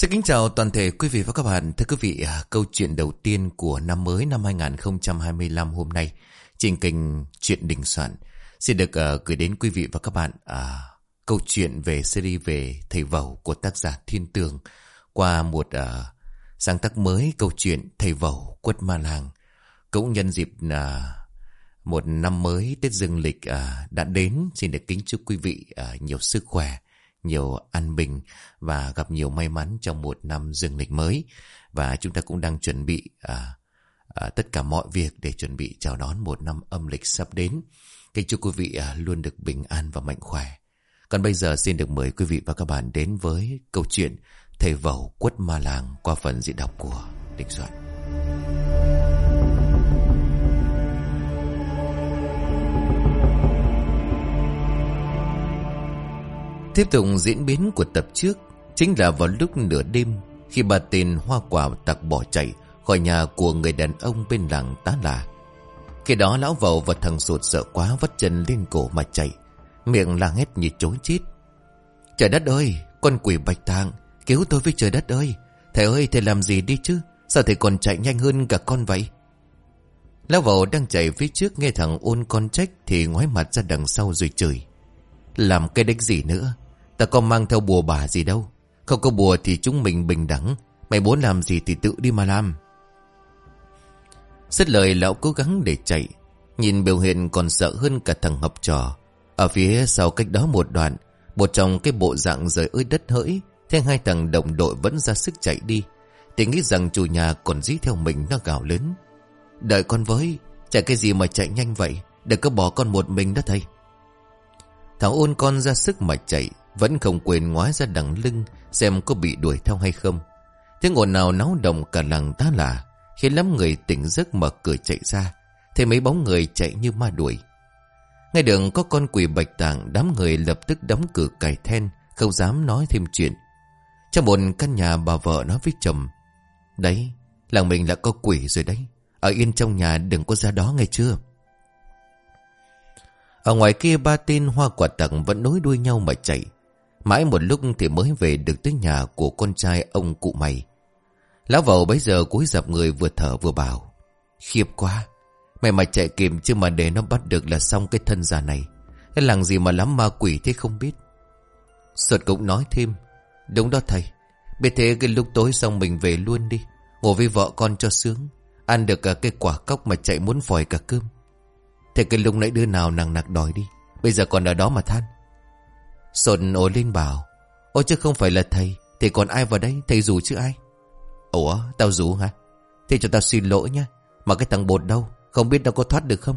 Xin kính chào toàn thể quý vị và các bạn. Thưa quý vị, à, câu chuyện đầu tiên của năm mới năm 2025 hôm nay trên kênh Chuyện Đình Soạn xin được uh, gửi đến quý vị và các bạn uh, câu chuyện về series về Thầy Vẩu của tác giả Thiên Tường qua một uh, sáng tác mới câu chuyện Thầy Vẩu Quất Ma Làng. Cũng nhân dịp uh, một năm mới Tết Dương Lịch uh, đã đến xin được kính chúc quý vị uh, nhiều sức khỏe nhiều an bình và gặp nhiều may mắn trong một năm dương lịch mới. Và chúng ta cũng đang chuẩn bị à, à, tất cả mọi việc để chuẩn bị chào đón một năm âm lịch sắp đến. Kính chúc quý vị à, luôn được bình an và mạnh khỏe. Còn bây giờ xin được mời quý vị và các bạn đến với câu chuyện Thầy Vẩu Quất Ma Làng qua phần diễn đọc của Đình Soạn. Tiếp tục diễn biến của tập trước Chính là vào lúc nửa đêm, Khi bà tên hoa quả tặc bỏ chạy Khỏi nhà của người đàn ông bên làng tá là Khi đó lão vầu và thằng sụt sợ quá Vắt chân lên cổ mà chạy, Miệng la hét như chối chết. Trời đất ơi, Con quỷ bạch tạng, Cứu tôi với trời đất ơi! Thầy ơi, thầy làm gì đi chứ? Sao thầy còn chạy nhanh hơn cả con vậy? Lão vầu đang chạy phía trước Nghe thằng ôn con trách Thì ngoái mặt ra đằng sau rồi chửi. Làm cái đếch gì nữa? Ta có mang theo bùa bà gì đâu. Không có bùa thì chúng mình bình đẳng. Mày muốn làm gì thì tự đi mà làm. Xét lời, lão cố gắng để chạy. Nhìn biểu hiện còn sợ hơn cả thằng học trò. Ở phía sau cách đó một đoạn, Một trong cái bộ dạng rời ơi đất hỡi, Thế hai thằng đồng đội vẫn ra sức chạy đi. Thì nghĩ rằng chủ nhà còn dí theo mình nó gào lớn. Đợi con với, Chạy cái gì mà chạy nhanh vậy? Đừng có bỏ con một mình đó thầy thảo ôn con ra sức mà chạy, vẫn không quên ngoái ra đằng lưng, Xem có bị đuổi theo hay không. Tiếng ồn nào náo động cả làng tá là Khiến lắm người tỉnh giấc mở cửa chạy ra, Thấy mấy bóng người chạy như ma đuổi. Ngay đường có con quỷ bạch tạng, Đám người lập tức đóng cửa cài then, Không dám nói thêm chuyện. Trong một căn nhà bà vợ nói với chồng, Đấy, Làng mình đã có quỷ rồi đấy, Ở yên trong nhà đừng có ra đó nghe chưa? Ở ngoài kia ba tên hoa quả tặng Vẫn nối đuôi nhau mà chạy Mãi một lúc thì mới về được tới nhà của con trai ông cụ mày. Lão vầu bấy giờ cúi dập người vừa thở vừa bảo. Khiếp quá. Mày mà chạy kịp chứ mà để nó bắt được là xong cái thân già này. Cái làng gì mà lắm ma quỷ thế không biết. Sột cũng nói thêm. Đúng đó thầy. Biết thế cái lúc tối xong mình về luôn đi. Ngồi với vợ con cho sướng. Ăn được cả cái quả cốc mà chạy muốn phòi cả cơm. Thế cái lúc nãy đứa nào nặng nặc đòi đi. Bây giờ còn ở đó mà than. Sồn ổ lên bảo Ôi chứ không phải là thầy, Thì còn ai vào đây, thầy rủ chứ ai Ủa, tao rủ hả Thế cho tao xin lỗi nhá, Mà cái thằng bột đâu, Không biết nó có thoát được không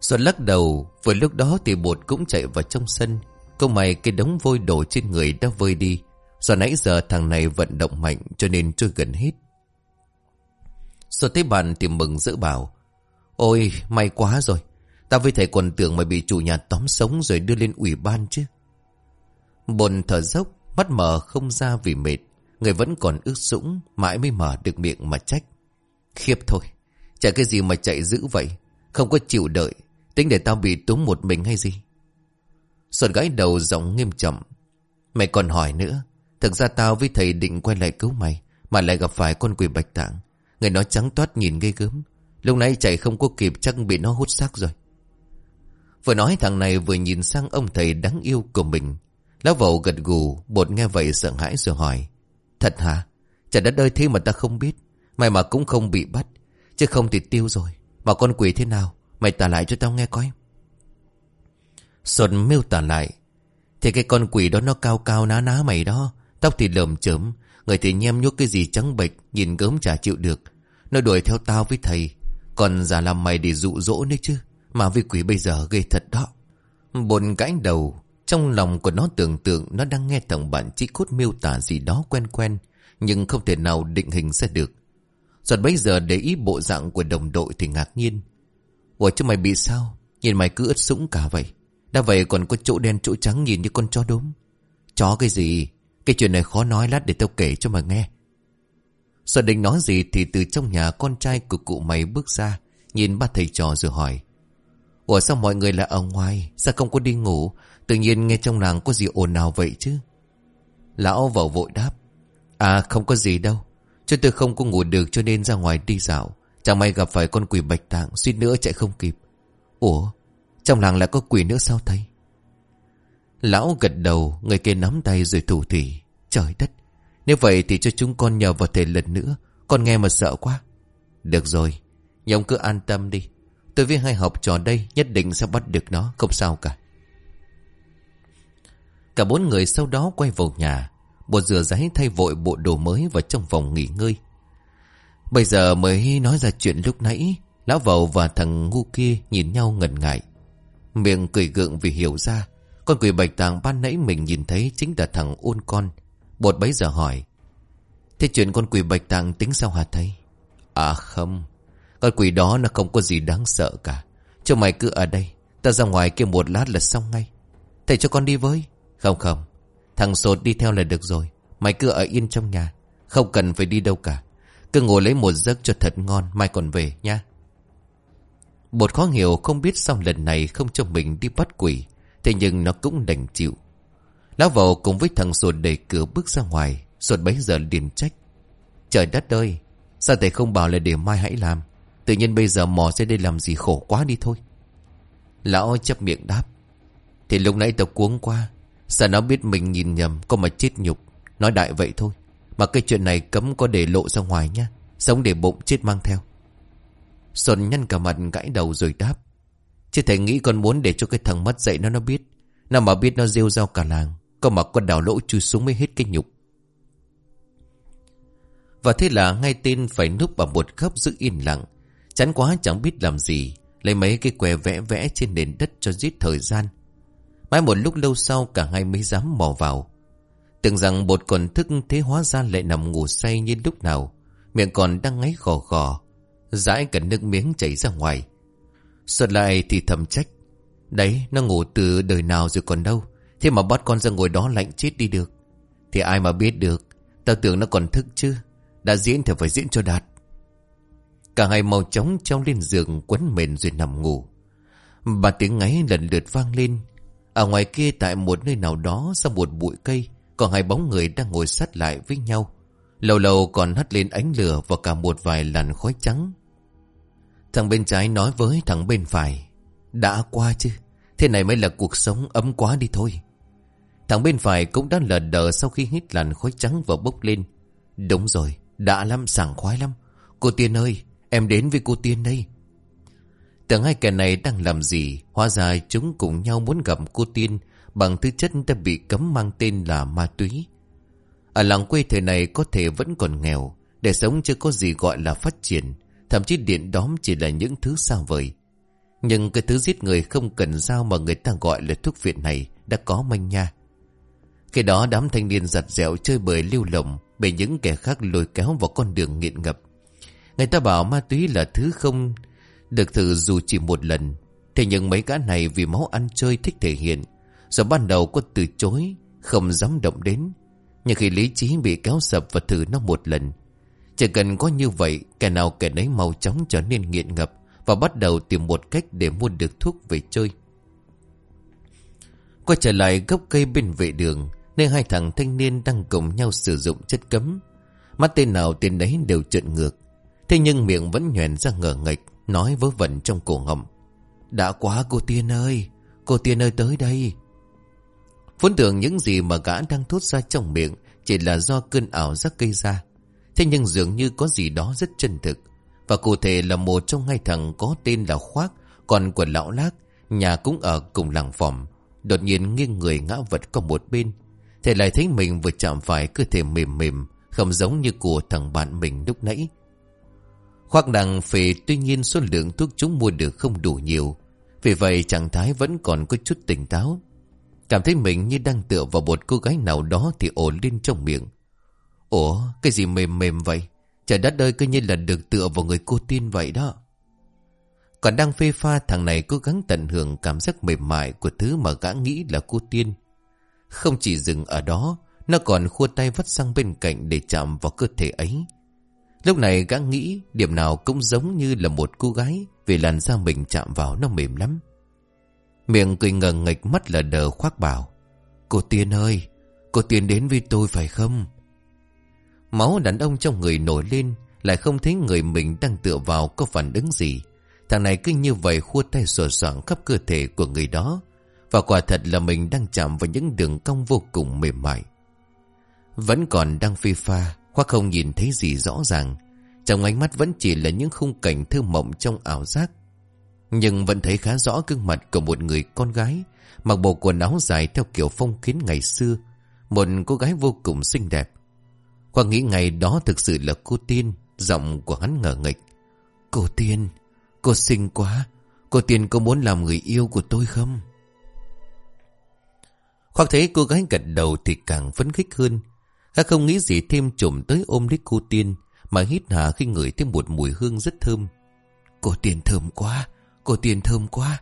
Xuân lắc đầu, Vừa lúc đó thì bột cũng chạy vào trong sân Câu mày cái đống vôi đổ trên người đã vơi đi Do nãy giờ thằng này vận động mạnh Cho nên trôi gần hết Xuân thấy bạn thì mừng giữ bảo Ôi may quá rồi Ta với thầy còn tưởng mày bị chủ nhà tóm sống rồi đưa lên ủy ban chứ. Bồn thở dốc, mắt mở không ra vì mệt. Người vẫn còn ướt sũng, mãi mới mở được miệng mà trách. Khiếp thôi, chạy cái gì mà chạy dữ vậy. Không có chịu đợi, tính để tao bị túng một mình hay gì. Xuân gái đầu giọng nghiêm trọng. Mày còn hỏi nữa, thực ra tao với thầy định quay lại cứu mày, mà lại gặp phải con quỷ bạch tạng. Người nó trắng toát nhìn ghê gớm. Lúc nãy chạy không có kịp chắc bị nó hút xác rồi. Vừa nói thằng này vừa nhìn sang ông thầy đáng yêu của mình. Lão vầu gật gù, bột nghe vậy sợ hãi rồi hỏi. Thật hả? Trời đất ơi thế mà ta không biết. Mày mà cũng không bị bắt. Chứ không thì tiêu rồi. Mà con quỷ thế nào? Mày tả lại cho tao nghe coi. Sột miêu tả lại. Thì cái con quỷ đó nó cao cao ná ná mày đó. Tóc thì lờm chớm. Người thì nhem nhuốc cái gì trắng bệch. Nhìn gớm chả chịu được. Nó đuổi theo tao với thầy. Còn giả làm mày để dụ dỗ nữa chứ. Mà vì quỷ bây giờ ghê thật đó. Bồn gãi đầu. Trong lòng của nó tưởng tượng nó đang nghe thằng bạn chỉ cốt miêu tả gì đó quen quen. Nhưng không thể nào định hình ra được. Giọt bây giờ để ý bộ dạng của đồng đội thì ngạc nhiên. Ủa chứ mày bị sao? Nhìn mày cứ ướt sũng cả vậy. Đã vậy còn có chỗ đen chỗ trắng nhìn như con chó đốm. Chó cái gì? Cái chuyện này khó nói lát để tao kể cho mày nghe. Sợ định nói gì thì từ trong nhà con trai của cụ mày bước ra. Nhìn ba thầy trò rồi hỏi. Ủa sao mọi người lại ở ngoài Sao không có đi ngủ Tự nhiên nghe trong làng có gì ồn nào vậy chứ Lão vào vội đáp. À không có gì đâu. Chứ tôi không có ngủ được cho nên ra ngoài đi dạo. Chẳng may gặp phải con quỷ bạch tạng suýt nữa chạy không kịp. Ủa? Trong làng lại có quỷ nữa sao thầy? Lão gật đầu, người kia nắm tay rồi thủ thỉ. Trời đất! Nếu vậy thì cho chúng con nhờ vào thầy lần nữa. Con nghe mà sợ quá. Được rồi, nhưng ông cứ an tâm đi. Tôi với hai học trò đây nhất định sẽ bắt được nó, không sao cả. Cả bốn người sau đó quay vào nhà. Bột rửa giấy thay vội bộ đồ mới vào trong phòng nghỉ ngơi. Bây giờ mới nói ra chuyện lúc nãy. Lão vầu và thằng ngu kia nhìn nhau ngần ngại. Miệng cười gượng vì hiểu ra. Con quỷ bạch tàng ban nãy mình nhìn thấy chính là thằng ôn con. Bột bấy giờ hỏi. Thế chuyện con quỷ bạch tạng tính sao hả thầy? À không. Con quỷ đó nó không có gì đáng sợ cả. Cho mày cứ ở đây. Ta ra ngoài kia một lát là xong ngay. Thầy cho con đi với. Không không. Thằng sột đi theo là được rồi. Mày cứ ở yên trong nhà. Không cần phải đi đâu cả. Cứ ngồi lấy một giấc cho thật ngon. Mai còn về nha. Bột khó hiểu không biết sao lần này không cho mình đi bắt quỷ. Thế nhưng nó cũng đành chịu. Lão vào cùng với thằng sột đẩy cửa bước ra ngoài. Sột bấy giờ liền trách. Trời đất ơi. Sao thầy không bảo là để mai hãy làm. Tự nhiên bây giờ mò ra đây làm gì khổ quá đi thôi. Lão chấp miệng đáp. Thì lúc nãy tao cuống qua. Sợ nó biết mình nhìn nhầm, Có mà chết nhục Nói đại vậy thôi, Mà cái chuyện này cấm có để lộ ra ngoài nha Sống để bụng chết mang theo Xuân nhăn cả mặt gãi đầu rồi đáp Chứ thầy nghĩ con muốn để cho cái thằng mất dậy nó nó biết Nào mà biết nó rêu rao cả làng có mà con đào lỗ chui xuống mới hết cái nhục Và thế là ngay tên phải núp vào một khớp giữ yên lặng Chán quá chẳng biết làm gì Lấy mấy cái que vẽ vẽ trên nền đất cho giết thời gian Mãi một lúc lâu sau cả hai mới dám mò vào. Tưởng rằng bột còn thức thế hóa ra lại nằm ngủ say như lúc nào. Miệng còn đang ngáy gò gò. Rãi cả nước miếng chảy ra ngoài. Xuất lại thì thầm trách. Đấy, nó ngủ từ đời nào rồi còn đâu. Thế mà bắt con ra ngồi đó lạnh chết đi được. Thì ai mà biết được. Tao tưởng nó còn thức chứ. Đã diễn thì phải diễn cho đạt. Cả hai màu chóng treo lên giường quấn mền rồi nằm ngủ. Bà tiếng ngáy lần lượt vang lên ở ngoài kia tại một nơi nào đó sau một bụi cây, có hai bóng người đang ngồi sát lại với nhau. Lâu lâu còn hắt lên ánh lửa và cả một vài làn khói trắng. Thằng bên trái nói với thằng bên phải. Đã qua chứ, thế này mới là cuộc sống ấm quá đi thôi. Thằng bên phải cũng đã lờ đờ sau khi hít làn khói trắng và bốc lên. Đúng rồi, đã lắm, sảng khoái lắm. Cô Tiên ơi, em đến với cô Tiên đây. Tưởng hai kẻ này đang làm gì Hóa ra chúng cùng nhau muốn gặp cô Tiên Bằng thứ chất đã bị cấm mang tên là ma túy Ở làng quê thời này có thể vẫn còn nghèo Để sống chưa có gì gọi là phát triển Thậm chí điện đóm chỉ là những thứ xa vời Nhưng cái thứ giết người không cần dao mà người ta gọi là thuốc viện này đã có manh nha khi đó đám thanh niên giặt dẻo chơi bời lưu lộng Bị những kẻ khác lôi kéo vào con đường nghiện ngập. Người ta bảo ma túy là thứ không được thử dù chỉ một lần. Thế nhưng mấy gã này vì máu ăn chơi thích thể hiện do ban đầu có từ chối, Không dám động đến. Nhưng khi lý trí bị kéo sập và thử nó một lần, Chỉ cần có như vậy, Kẻ nào kẻ nấy mau chóng trở nên nghiện ngập Và bắt đầu tìm một cách để mua được thuốc về chơi. Quay trở lại gốc cây bên vệ đường Nơi hai thằng thanh niên đang cùng nhau sử dụng chất cấm. Mắt tên nào tên đấy đều trợn ngược. Thế nhưng miệng vẫn nhoèn ra ngờ nghịch, Nói vớ vẩn trong cổ họng. Đã quá, cô Tiên ơi! Cô Tiên ơi, tới đây! Vốn tưởng những gì mà gã đang thốt ra trong miệng Chỉ là do cơn ảo giác gây ra. Thế nhưng dường như có gì đó rất chân thực. Và cụ thể là một trong hai thằng có tên là Khoác, Còn của lão lác, Nhà cũng ở cùng làng phòng Đột nhiên nghiêng người ngã vật qua một bên. Thầy lại thấy mình vừa chạm phải cơ thể mềm mềm Không giống như của thằng bạn mình lúc nãy Khoác đằng phê tuy nhiên số lượng thuốc chúng mua được không đủ nhiều. Vì vậy trạng thái vẫn còn có chút tỉnh táo. Cảm thấy mình như đang tựa vào một cô gái nào đó thì ổn lên trong miệng. Ủa, cái gì mềm mềm vậy? Trời đất ơi cứ như là được tựa vào người cô tin vậy đó. Còn đang phê pha thằng này cố gắng tận hưởng cảm giác mềm mại của thứ mà gã nghĩ là cô tiên. Không chỉ dừng ở đó, nó còn khua tay vắt sang bên cạnh để chạm vào cơ thể ấy. Lúc này gã nghĩ điểm nào cũng giống như là một cô gái vì làn da mình chạm vào nó mềm lắm. Miệng cười ngờ nghịch mắt là đờ khoác bảo. Cô Tiên ơi, Cô Tiên đến với tôi phải không Máu đàn ông trong người nổi lên Lại không thấy người mình đang tựa vào Có phản ứng gì Thằng này cứ như vậy khua tay sổ soạn khắp cơ thể của người đó và quả thật là mình đang chạm vào những đường cong vô cùng mềm mại. Vẫn còn đang phi pha, Khoa không nhìn thấy gì rõ ràng. Trong ánh mắt vẫn chỉ là những khung cảnh thơ mộng trong ảo giác. Nhưng vẫn thấy khá rõ gương mặt của một người con gái, Mặc bộ quần áo dài theo kiểu phong kiến ngày xưa, Một cô gái vô cùng xinh đẹp. Khoa nghĩ ngày đó thực sự là cô Tiên, Giọng của hắn ngờ nghịch. Cô Tiên, Cô xinh quá, Cô Tiên có muốn làm người yêu của tôi không? Khoác thấy cô gái gật đầu thì càng phấn khích hơn. Khá không nghĩ gì thêm trộm tới ôm lấy cô Tiên, Mà hít hà khi ngửi thêm một mùi hương rất thơm. Cô Tiên thơm quá, Cô Tiên thơm quá.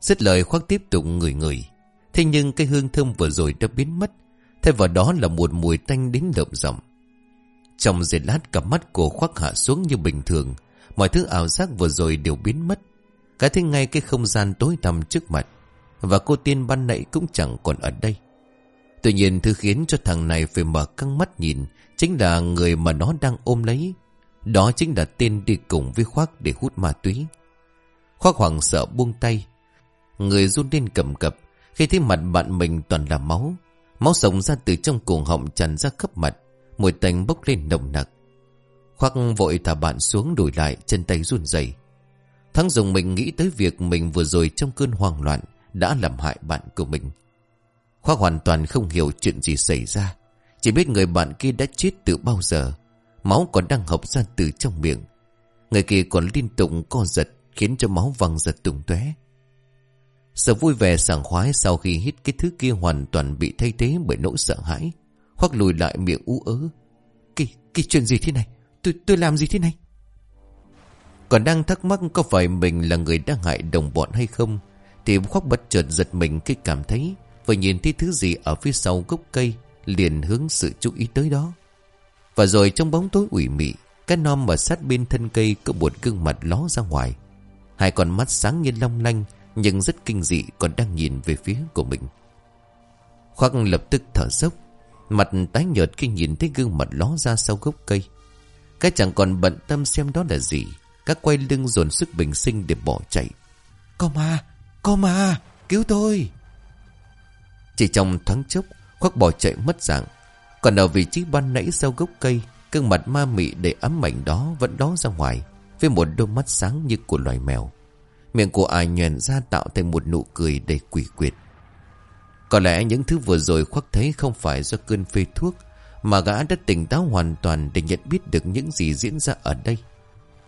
Dứt lời khoác tiếp tục ngửi ngửi. Thế nhưng cái hương thơm vừa rồi đã biến mất, Thay vào đó là một mùi tanh đến lợm rộng Trong giây lát cặp mắt của khoác hạ xuống như bình thường, Mọi thứ ảo giác vừa rồi đều biến mất. Cả thấy ngay cái không gian tối tăm trước mặt. Và cô tiên ban nãy cũng chẳng còn ở đây. Tuy nhiên thứ khiến cho thằng này phải mở căng mắt nhìn Chính là người mà nó đang ôm lấy. Đó chính là tên đi cùng với khoác để hút ma túy. Khoác hoảng sợ buông tay. Người run lên cầm cập. Khi thấy mặt bạn mình toàn là máu. Máu sống ra từ trong cuồng họng tràn ra khắp mặt. Mùi tanh bốc lên nồng nặc. Khoác vội thả bạn xuống đổi lại, Chân tay run rẩy. Thắng dùng mình nghĩ tới việc mình vừa rồi trong cơn hoang loạn. Đã làm hại bạn của mình Khoa hoàn toàn không hiểu chuyện gì xảy ra Chỉ biết người bạn kia đã chết từ bao giờ Máu còn đang học ra từ trong miệng Người kia còn liên tục co giật Khiến cho máu văng giật tung tóe Sợ vui vẻ sảng khoái sau khi hít cái thứ kia hoàn toàn bị thay thế bởi nỗi sợ hãi. Khoác lùi lại miệng ú ớ. Cái, cái chuyện gì thế này? Tôi, tôi làm gì thế này? Còn đang thắc mắc có phải mình là người đang hại đồng bọn hay không? Thì khoác bất chợt giật mình khi cảm thấy và nhìn thấy thứ gì ở phía sau gốc cây liền hướng sự chú ý tới đó. Và rồi trong bóng tối ủy mị, cái non mà sát bên thân cây có một gương mặt ló ra ngoài. Hai con mắt sáng như long lanh nhưng rất kinh dị còn đang nhìn về phía của mình Khoác lập tức thở dốc Mặt tái nhợt khi nhìn thấy gương mặt ló ra sau gốc cây Cái chẳng còn bận tâm xem đó là gì Các quay lưng dồn sức bình sinh để bỏ chạy Có ma có ma Cứu tôi Chỉ trong thoáng chốc Khoác bỏ chạy mất dạng Còn ở vị trí ban nãy sau gốc cây Gương mặt ma mị để ấm ảnh đó Vẫn đó ra ngoài Với một đôi mắt sáng như của loài mèo Miệng của ai nhoèn ra tạo thành một nụ cười đầy quỷ quyệt. Có lẽ những thứ vừa rồi khoác thấy không phải do cơn phê thuốc, mà gã đã tỉnh táo hoàn toàn để nhận biết được những gì diễn ra ở đây.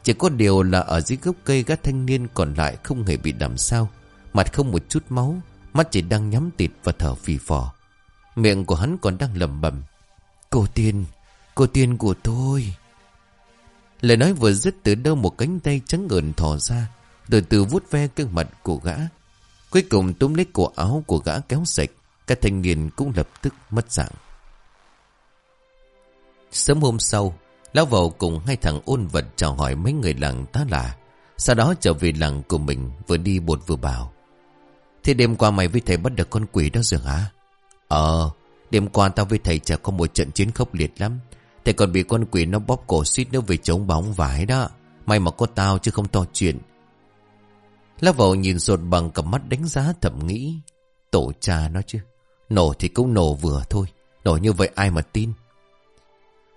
Chỉ có điều là ở dưới gốc cây gã thanh niên còn lại không hề bị đầm sao, mặt không một chút máu, mắt chỉ đang nhắm tịt và thở phì phò. Miệng của hắn còn đang lầm bầm. Cô tiên, cô tiên của tôi. Lời nói vừa dứt từ đâu một cánh tay trắng ngợn thò ra, từ từ vuốt ve gương mặt của gã Cuối cùng túm lấy cổ áo của gã kéo sạch Các thanh niên cũng lập tức mất dạng Sớm hôm sau Lão vào cùng hai thằng ôn vật chào hỏi mấy người làng tá lạ Sau đó trở về làng của mình Vừa đi bột vừa bảo Thế đêm qua mày với thầy bắt được con quỷ đó rồi hả Ờ Đêm qua tao với thầy chả có một trận chiến khốc liệt lắm Thầy còn bị con quỷ nó bóp cổ suýt nữa về chống bóng vải đó May mà có tao chứ không to chuyện Lá vầu nhìn rột bằng cặp mắt đánh giá thầm nghĩ. Tổ cha nó chứ. Nổ thì cũng nổ vừa thôi. Nổ như vậy ai mà tin.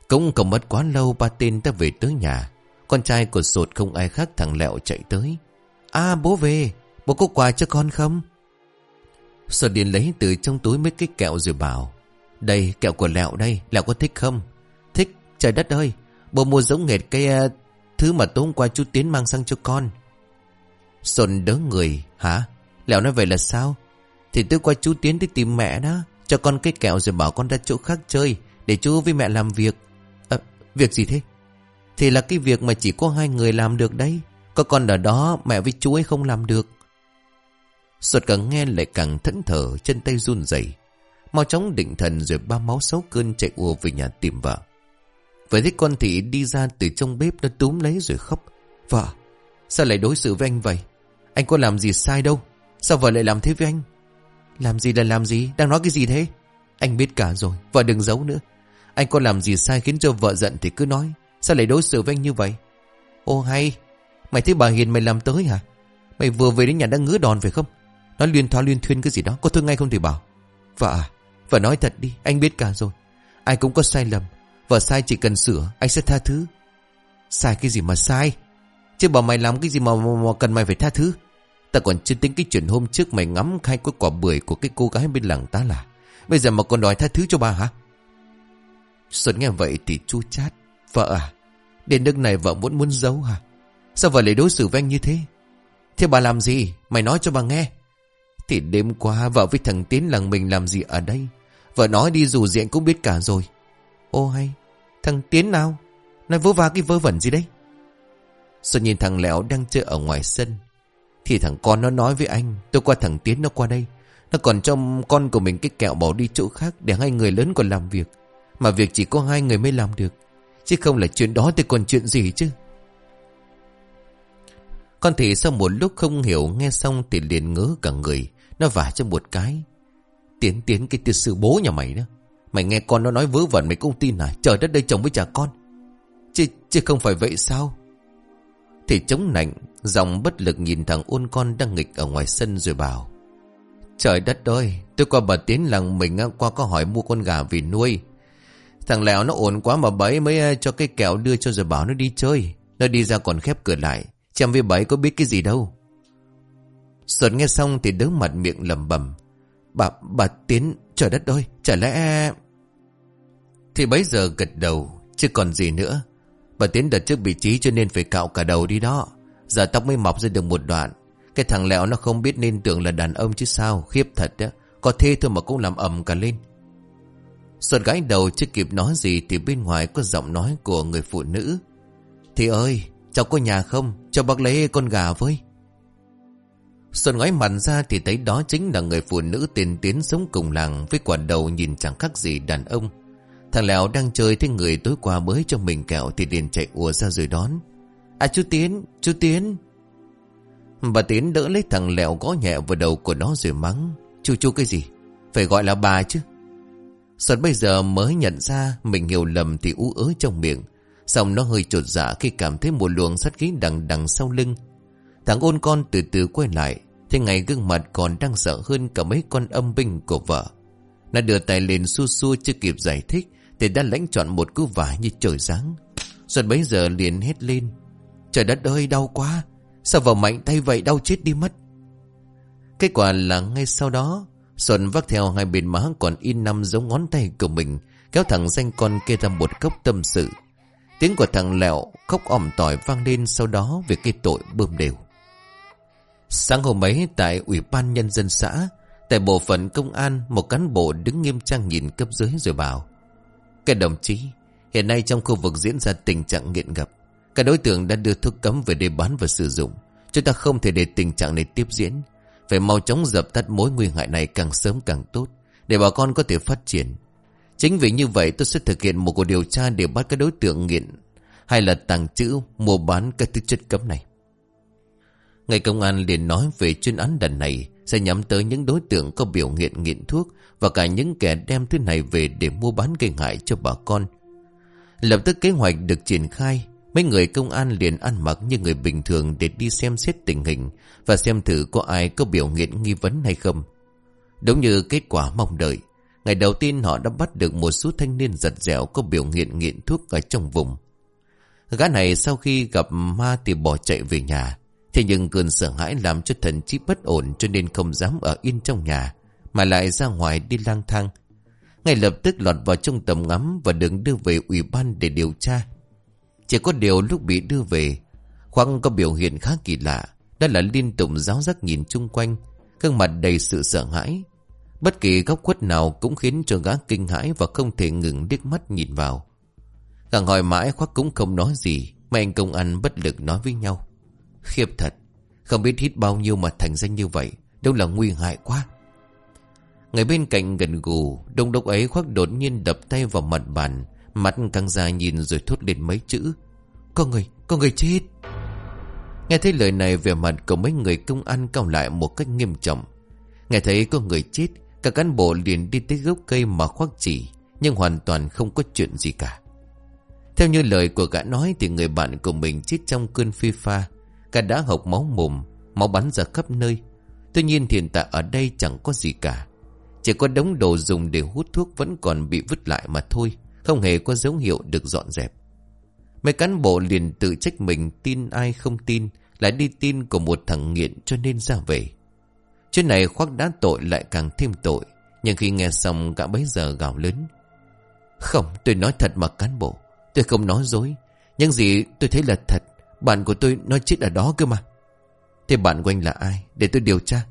Cũng cầm mất quá lâu, ba tên đã về tới nhà. Con trai của sột không ai khác thằng Lẹo chạy tới. À bố về. Bố có quà cho con không? Sở điền lấy từ trong túi mấy cái kẹo rồi bảo. Đây kẹo của Lẹo đây. Lẹo có thích không? Thích. Trời đất ơi. Bố mua giống nghệt cái uh, thứ mà tối hôm qua chú Tiến mang sang cho con. sồn đỡ người Hả Lẹo nói vậy là sao Thì tôi qua chú Tiến đi tìm mẹ đó Cho con cái kẹo rồi bảo con ra chỗ khác chơi Để chú với mẹ làm việc à, Việc gì thế Thì là cái việc mà chỉ có hai người làm được đấy Có con ở đó mẹ với chú ấy không làm được Suột càng nghe lại càng thẫn thờ, Chân tay run rẩy. Mau chóng định thần rồi ba máu sáu cơn chạy ùa về nhà tìm vợ. Vậy thấy con thị đi ra từ trong bếp Nó túm lấy rồi khóc. Vợ, Sao lại đối xử với anh vậy? Anh có làm gì sai đâu? Sao vợ lại làm thế với anh? Làm gì là làm gì? Đang nói cái gì thế? Anh biết cả rồi, Vợ đừng giấu nữa. Anh có làm gì sai khiến cho vợ giận thì cứ nói. Sao lại đối xử với anh như vậy? Ô hay, Mày thấy bà Hiền mày làm tới hả? Mày vừa về đến nhà đang ngứa đòn phải không? Nó liên thoa liên thuyên cái gì đó. Có thương ngay không thì bảo Vợ à Vợ nói thật đi Anh biết cả rồi. Ai cũng có sai lầm Vợ sai chỉ cần sửa Anh sẽ tha thứ. Sai cái gì mà sai? Chứ bảo mày làm cái gì mà, mà, mà cần mày phải tha thứ? Ta còn chưa tính cái chuyện hôm trước mày ngắm khai cái quả bưởi của cái cô gái bên làng ta là. Bây giờ mà còn đòi tha thứ cho bà hả? Xuân nghe vậy thì chu chát. Vợ à Đến nước này vợ muốn muốn giấu hả? Sao vợ lại đối xử với anh như thế? Thế bà làm gì? Mày nói cho bà nghe. Thì đêm qua vợ với thằng Tiến làng mình làm gì ở đây? Vợ nói đi dù gì anh cũng biết cả rồi. Ô hay, Thằng Tiến nào? Nói vớ va cái vớ vẩn gì đấy? Xuân nhìn thằng Lẹo đang chơi ở ngoài sân. Thì thằng con nó nói với anh, Tôi qua thằng Tiến nó qua đây. Nó còn cho con của mình cái kẹo bỏ đi chỗ khác Để hai người lớn còn làm việc. Mà việc chỉ có hai người mới làm được. Chứ không là chuyện đó thì còn chuyện gì chứ? Con thì sau một lúc không hiểu, Nghe xong thì liền ngớ cả người. Nó vả cho một cái. Tiến tiến cái tiệt sư bố nhà mày đó. Mày nghe con nó nói vớ vẩn mày cũng tin à? Trời đất đây chồng với cha con. Chứ, chứ không phải vậy sao? Thì chống nạnh Dòng bất lực nhìn thằng ôn con đang nghịch ở ngoài sân rồi bảo Trời đất ơi Tôi qua bà Tiến làng mình qua có hỏi mua con gà vì nuôi. Thằng Lẹo nó ổn quá mà bấy mới cho cái kẹo đưa cho rồi bảo nó đi chơi. Nó đi ra còn khép cửa lại. Chăm với bấy có biết cái gì đâu. Xuân nghe xong thì đớ mặt miệng lầm bẩm, Bà, bà Tiến Trời đất ơi Chả lẽ Thì bấy giờ gật đầu Chứ còn gì nữa. Bà Tiến đợt trước bị trí cho nên phải cạo cả đầu đi đó. Giờ tóc mới mọc ra được một đoạn. Cái thằng lẹo nó không biết nên tưởng là đàn ông chứ sao Khiếp thật đó Có thế thôi mà cũng làm ầm cả lên. Xuân gái đầu chưa kịp nói gì Thì bên ngoài có giọng nói của người phụ nữ. Thì ơi Cháu có nhà không? Cho bác lấy con gà với. Xuân ngoái mặt ra thì thấy đó chính là người phụ nữ tiền tiến sống cùng làng Với quả đầu nhìn chẳng khác gì đàn ông. Thằng Lèo đang chơi thấy người tối qua mới cho mình kẹo Thì liền chạy ùa ra rồi đón. À chú Tiến, chú Tiến. Bà Tiến đỡ lấy thằng Lèo gõ nhẹ vào đầu của nó rồi mắng. Chú chú cái gì? Phải gọi là bà chứ. Xuân bây giờ mới nhận ra Mình hiểu lầm thì ú ớ trong miệng. Xong nó hơi trột dạ khi cảm thấy một luồng sát khí đằng đằng sau lưng. Thằng ôn con từ từ quay lại Thế ngày gương mặt còn đang sợ hơn cả mấy con âm binh của vợ. Nó đưa tay lên xua xua chưa kịp giải thích, Thì đã lãnh chọn một cú vải như trời sáng Xuân bấy giờ liền hét lên. Trời đất ơi, đau quá! Sao vào mạnh tay vậy, đau chết đi mất? Kết quả là ngay sau đó, Xuân vác theo hai bên má còn in năm giống ngón tay của mình, Kéo thằng danh con kia ra một cốc tâm sự. Tiếng của thằng lẹo khóc ỏm tỏi vang lên sau đó về cái tội bơm đều. Sáng hôm ấy tại Ủy ban Nhân dân xã Tại bộ phận công an Một cán bộ đứng nghiêm trang nhìn cấp dưới rồi bảo Các đồng chí Hiện nay trong khu vực diễn ra tình trạng nghiện ngập. Các đối tượng đã đưa thuốc cấm về đây bán và sử dụng. Chúng ta không thể để tình trạng này tiếp diễn. Phải mau chóng dập tắt mối nguy hại này càng sớm càng tốt Để bà con có thể phát triển. Chính vì như vậy tôi sẽ thực hiện một cuộc điều tra để bắt các đối tượng nghiện Hay là tàng trữ, mua bán các thứ chất cấm này. Ngày công an liền nói về chuyên án lần này sẽ nhắm tới những đối tượng có biểu hiện nghiện thuốc và cả những kẻ đem thứ này về để mua bán gây hại cho bà con. Lập tức kế hoạch được triển khai, mấy người công an liền ăn mặc như người bình thường để đi xem xét tình hình và xem thử có ai có biểu hiện nghi vấn hay không. Đúng như kết quả mong đợi, ngày đầu tiên họ đã bắt được một số thanh niên giật dẻo có biểu hiện nghiện thuốc ở trong vùng. Gã này sau khi gặp ma thì bỏ chạy về nhà. Thế nhưng cơn sợ hãi làm cho thần trí bất ổn cho nên không dám ở yên trong nhà, mà lại ra ngoài đi lang thang. Ngay lập tức lọt vào trong tầm ngắm và được đưa về ủy ban để điều tra. Chỉ có điều lúc bị đưa về, Khoang có biểu hiện khá kỳ lạ, đó là liên tục giáo giác nhìn chung quanh, gương mặt đầy sự sợ hãi. Bất kỳ góc khuất nào cũng khiến cho gã kinh hãi và không thể ngừng liếc mắt nhìn vào. Càng hỏi mãi Khoác cũng không nói gì, mấy anh công an bất lực nói với nhau. Khiếp thật. Không biết hít bao nhiêu mà thành danh như vậy. Đâu là nguy hại quá. Người bên cạnh gần gù Đông đốc ấy khoác đột nhiên đập tay vào mặt bàn Mắt căng ra nhìn rồi thốt lên mấy chữ. Có người, có người chết. Nghe thấy lời này về mặt của mấy người công an cao lại một cách nghiêm trọng. Nghe thấy có người chết Cả cán bộ liền đi tới gốc cây mà khoác chỉ Nhưng hoàn toàn không có chuyện gì cả. Theo như lời của gã nói Thì người bạn của mình chết trong cơn phi pha. Cả đã hộc máu mồm, Máu bắn ra khắp nơi. Tuy nhiên hiện tại ở đây chẳng có gì cả. Chỉ có đống đồ dùng để hút thuốc Vẫn còn bị vứt lại mà thôi, Không hề có dấu hiệu được dọn dẹp. Mấy cán bộ liền tự trách mình Tin ai không tin, Lại đi tin của một thằng nghiện cho nên ra về. Chuyện này khoác đã tội lại càng thêm tội, Nhưng khi nghe xong cả bấy giờ gào lớn. Không, tôi nói thật mà cán bộ, Tôi không nói dối Nhưng gì tôi thấy là thật. Bạn của tôi nói chết ở đó cơ mà. Thế bạn của anh là ai? Để tôi điều tra.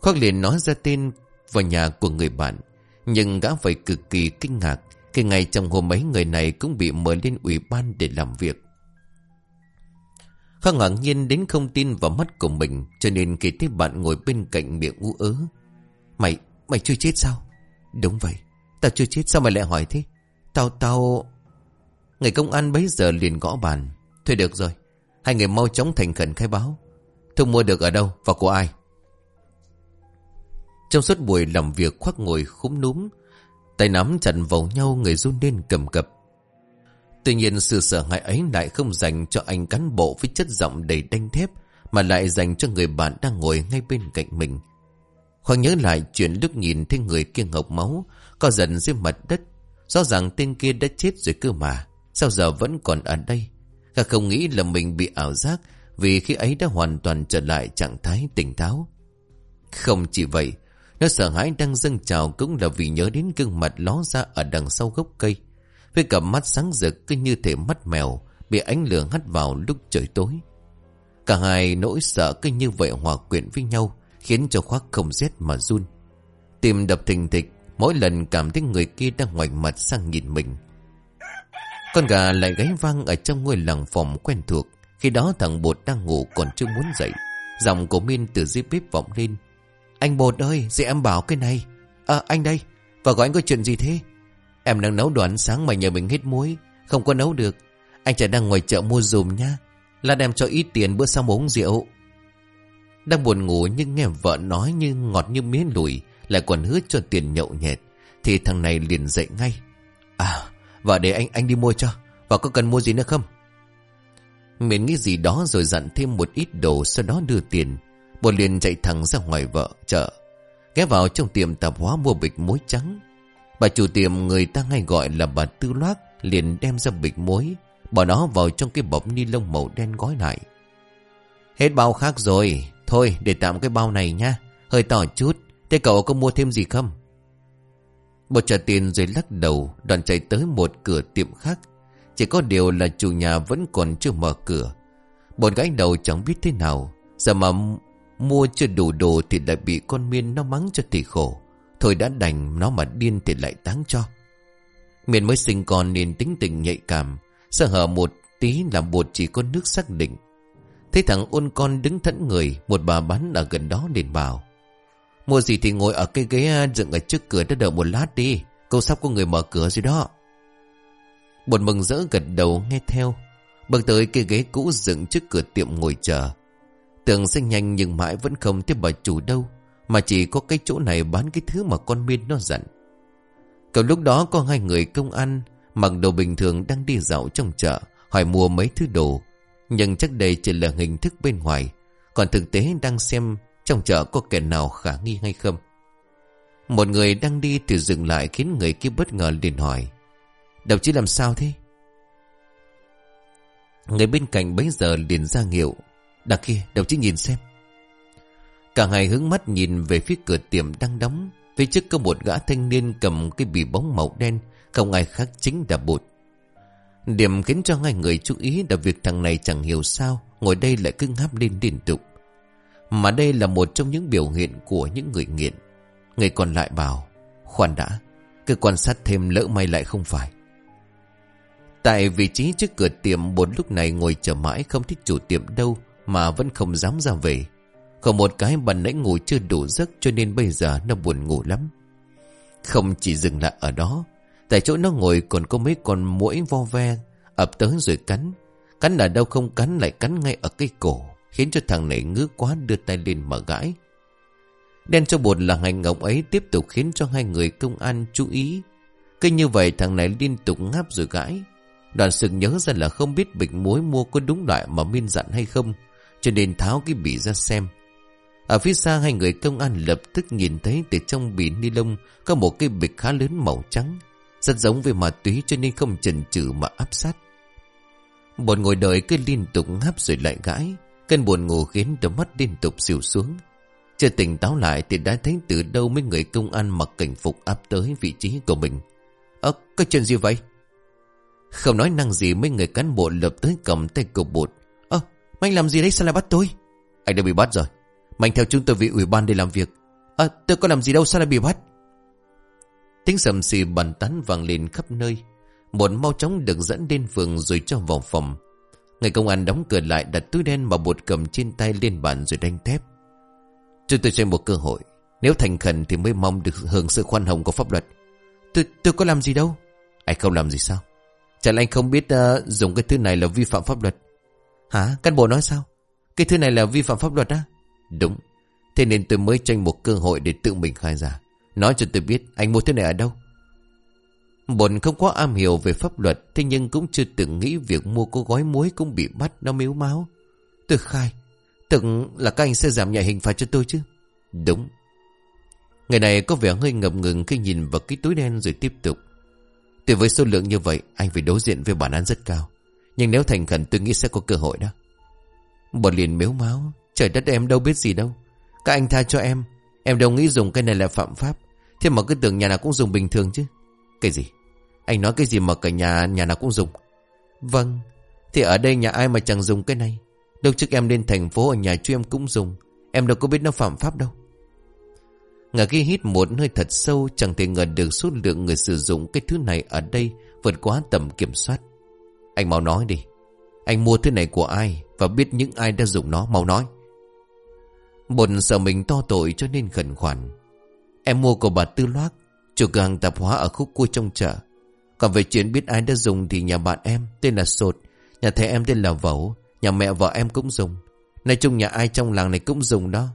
Khoác liền nói ra tên vào nhà của người bạn Nhưng gã phải cực kỳ kinh ngạc Khi ngày trong hôm mấy người này cũng bị mời lên ủy ban để làm việc. Khoa ngạc nhiên đến không tin vào mắt của mình Cho nên khi thấy bạn ngồi bên cạnh miệng u ớ Mày, mày chưa chết sao? Đúng vậy Tao chưa chết sao mày lại hỏi thế? Tao, tao... Người công an bấy giờ liền gõ bàn. Thôi được rồi, Hai người mau chóng thành khẩn khai báo. Thông mua được ở đâu và của ai? Trong suốt buổi làm việc khoác ngồi khúm núm, Tay nắm chặt vào nhau người run lên cầm cập. Tuy nhiên sự sợ hãi ấy lại không dành cho anh cán bộ với chất giọng đầy đanh thép, Mà lại dành cho người bạn đang ngồi ngay bên cạnh mình. Khoan nhớ lại chuyện lúc nhìn thấy người kia ngọc máu, Co dần dưới mặt đất. Rõ ràng tên kia đã chết rồi cơ mà, Sao giờ vẫn còn ở đây? Gã không nghĩ là mình bị ảo giác Vì khi ấy đã hoàn toàn trở lại trạng thái tỉnh táo. Không chỉ vậy, Nó sợ hãi đang dâng trào Cũng là vì nhớ đến gương mặt ló ra Ở đằng sau gốc cây. Với cặp mắt sáng rực cứ như thể mắt mèo Bị ánh lửa hắt vào lúc trời tối. Cả hai nỗi sợ cứ như vậy hòa quyện với nhau, Khiến cho khoác không rét mà run. Tim đập thình thịch, Mỗi lần cảm thấy người kia đang ngoảnh mặt sang nhìn mình. Con gà lại gáy vang ở trong ngôi làng phòng quen thuộc. Khi đó thằng bột đang ngủ còn chưa muốn dậy. Giọng của Min từ dưới bếp vọng lên. Anh bột ơi, dì em bảo cái này. À anh đây. Và gọi anh có chuyện gì thế? Em đang nấu đồ ăn sáng mà nhờ mình hết muối. Không có nấu được. Anh chạy đang ngoài chợ mua dùm nha. Là đem cho ít tiền bữa sau uống rượu. Đang buồn ngủ nhưng nghe vợ nói như ngọt như miến lùi, Lại còn hứa cho tiền nhậu nhẹt. Thì thằng này liền dậy ngay. À vợ để anh anh đi mua cho. Vợ có cần mua gì nữa không? Mình nghĩ gì đó rồi dặn thêm một ít đồ Sau đó đưa tiền. Bồn liền chạy thẳng ra ngoài vợ chợ. Ghé vào trong tiệm tạp hóa mua bịch muối trắng. Bà chủ tiệm người ta hay gọi là bà Tư Loác liền đem ra bịch muối, bỏ nó vào trong cái bọc ni lông màu đen gói lại. Hết bao khác rồi, thôi để tạm cái bao này nha, hơi tỏ chút, thế cậu có mua thêm gì không? Một trả tiền rồi lắc đầu, đoàn chạy tới một cửa tiệm khác. Chỉ có điều là chủ nhà vẫn còn chưa mở cửa. Bọn gái đầu chẳng biết thế nào, giờ mà mua chưa đủ đồ thì lại bị con miên nó mắng cho tỷ khổ. Thôi đã đành nó mà điên thì lại táng cho Miền mới sinh con nên tính tình nhạy cảm Sợ hở một tí làm bột chỉ có nước xác định Thấy thằng ôn con đứng thẫn người Một bà bán ở gần đó liền bảo Mua gì thì ngồi ở cái ghế à, dựng ở trước cửa đã đợi một lát đi. Câu sắp có người mở cửa rồi đó. Bột mừng rỡ gật đầu, nghe theo. Bước tới cái ghế cũ dựng trước cửa tiệm ngồi chờ. Tưởng sinh nhanh nhưng mãi vẫn không thấy bà chủ đâu, mà chỉ có cái chỗ này bán cái thứ mà con miên nó dặn. Cậu lúc đó có hai người công an, Mặc đồ bình thường đang đi dạo trong chợ, Hỏi mua mấy thứ đồ. Nhưng chắc đây chỉ là hình thức bên ngoài, Còn thực tế đang xem trong chợ có kẻ nào khả nghi hay không Một người đang đi thì dừng lại Khiến người kia bất ngờ liền hỏi Đồng chí làm sao thế Người bên cạnh bấy giờ liền ra hiệu Đằng kia đồng chí nhìn xem Cả hai hướng mắt nhìn về phía cửa tiệm đang đóng. Phía trước có một gã thanh niên cầm cái bì bóng màu đen, không ai khác chính là bụt. Điểm khiến cho hai người chú ý là việc thằng này chẳng hiểu sao, ngồi đây lại cứ ngáp lên liên tục. Mà đây là một trong những biểu hiện của những người nghiện. Người còn lại bảo, khoan đã, cứ quan sát thêm lỡ may lại không phải. Tại vị trí trước cửa tiệm bột lúc này ngồi chờ mãi không thích chủ tiệm đâu mà vẫn không dám ra về. Còn một cái bàn nãy ngủ chưa đủ giấc cho nên bây giờ nó buồn ngủ lắm. Không chỉ dừng lại ở đó, tại chỗ nó ngồi còn có mấy con mũi vo ve, ập tới rồi cắn. Cắn ở đâu không cắn lại cắn ngay ở cây cổ, khiến cho thằng này ngứa quá đưa tay lên mà gãi. Đen cho bột là hành động ấy tiếp tục khiến cho hai người công an chú ý. Cứ như vậy thằng này liên tục ngáp rồi gãi. Đoàn sực nhớ ra là không biết bịch muối mua có đúng loại mà Min dặn hay không. Cho nên tháo cái bỉ ra xem. Ở phía xa hai người công an lập tức nhìn thấy từ trong bỉ ni lông có một cái bịch khá lớn màu trắng. Rất giống với ma túy cho nên không chần chừ mà áp sát. Bọn ngồi đợi cứ liên tục ngáp rồi lại gãi. Cơn buồn ngủ khiến đôi mắt liên tục xỉu xuống. Chưa tỉnh táo lại thì đã thấy từ đâu mấy người công an mặc cảnh phục áp tới vị trí của mình. Ơ, có chuyện gì vậy? Không nói năng gì mấy người cán bộ lập tới cầm tay cục bột. Ơ, mày làm gì đấy sao lại bắt tôi? Anh đã bị bắt rồi. Mạnh theo chúng tôi vị ủy ban để làm việc. Ơ, tôi có làm gì đâu sao lại bị bắt? Tiếng sầm xì bàn tán vang lên khắp nơi. Một mau chóng được dẫn đến phường rồi cho vào phòng. Người công an đóng cửa lại đặt túi đen mà bột cầm trên tay lên bàn rồi đánh thép. Chúng tôi cho một cơ hội. Nếu thành khẩn thì mới mong được hưởng sự khoan hồng của pháp luật. Tôi, tôi có làm gì đâu. Anh không làm gì sao? Chẳng anh không biết uh, dùng cái thứ này là vi phạm pháp luật. Hả? Cán bộ nói sao? Cái thứ này là vi phạm pháp luật á? Đúng. Thế nên tôi mới tranh một cơ hội để tự mình khai ra. Nói cho tôi biết anh mua thứ này ở đâu bọn không có am hiểu về pháp luật, Thế nhưng cũng chưa từng nghĩ việc mua cô gói muối cũng bị bắt, nó miếu máu. Tôi khai, Tưởng là các anh sẽ giảm nhẹ hình phạt cho tôi chứ? Đúng. Người này có vẻ hơi ngập ngừng khi nhìn vào cái túi đen rồi tiếp tục. Từ với số lượng như vậy, Anh phải đối diện với bản án rất cao. Nhưng nếu thành khẩn, tôi nghĩ sẽ có cơ hội đó. Bọn liền miếu máu. Trời đất em đâu biết gì đâu. Các anh tha cho em. Em đâu nghĩ dùng cái này là phạm pháp. Thế mà cứ tưởng nhà nào cũng dùng bình thường chứ. Cái gì? Anh nói cái gì mà cả nhà nhà nào cũng dùng. Vâng Thì ở đây nhà ai mà chẳng dùng cái này? Đâu trước em lên thành phố ở nhà chú em cũng dùng. Em đâu có biết nó phạm pháp đâu. Ngà ghi hít một hơi thật sâu, Chẳng thể ngờ được số lượng người sử dụng Cái thứ này ở đây Vượt quá tầm kiểm soát. Anh mau nói đi. Anh mua thứ này của ai Và biết những ai đã dùng nó, mau nói. Bột sợ mình to tội cho nên khẩn khoản. Em mua của bà Tư Loác, Chủ cửa hàng tạp hóa ở khúc cua trong chợ còn về chuyện biết ai đã dùng thì nhà bạn em tên là Sột, nhà thầy em tên là Vẩu, nhà mẹ vợ em cũng dùng. Nói chung nhà ai trong làng này cũng dùng đó.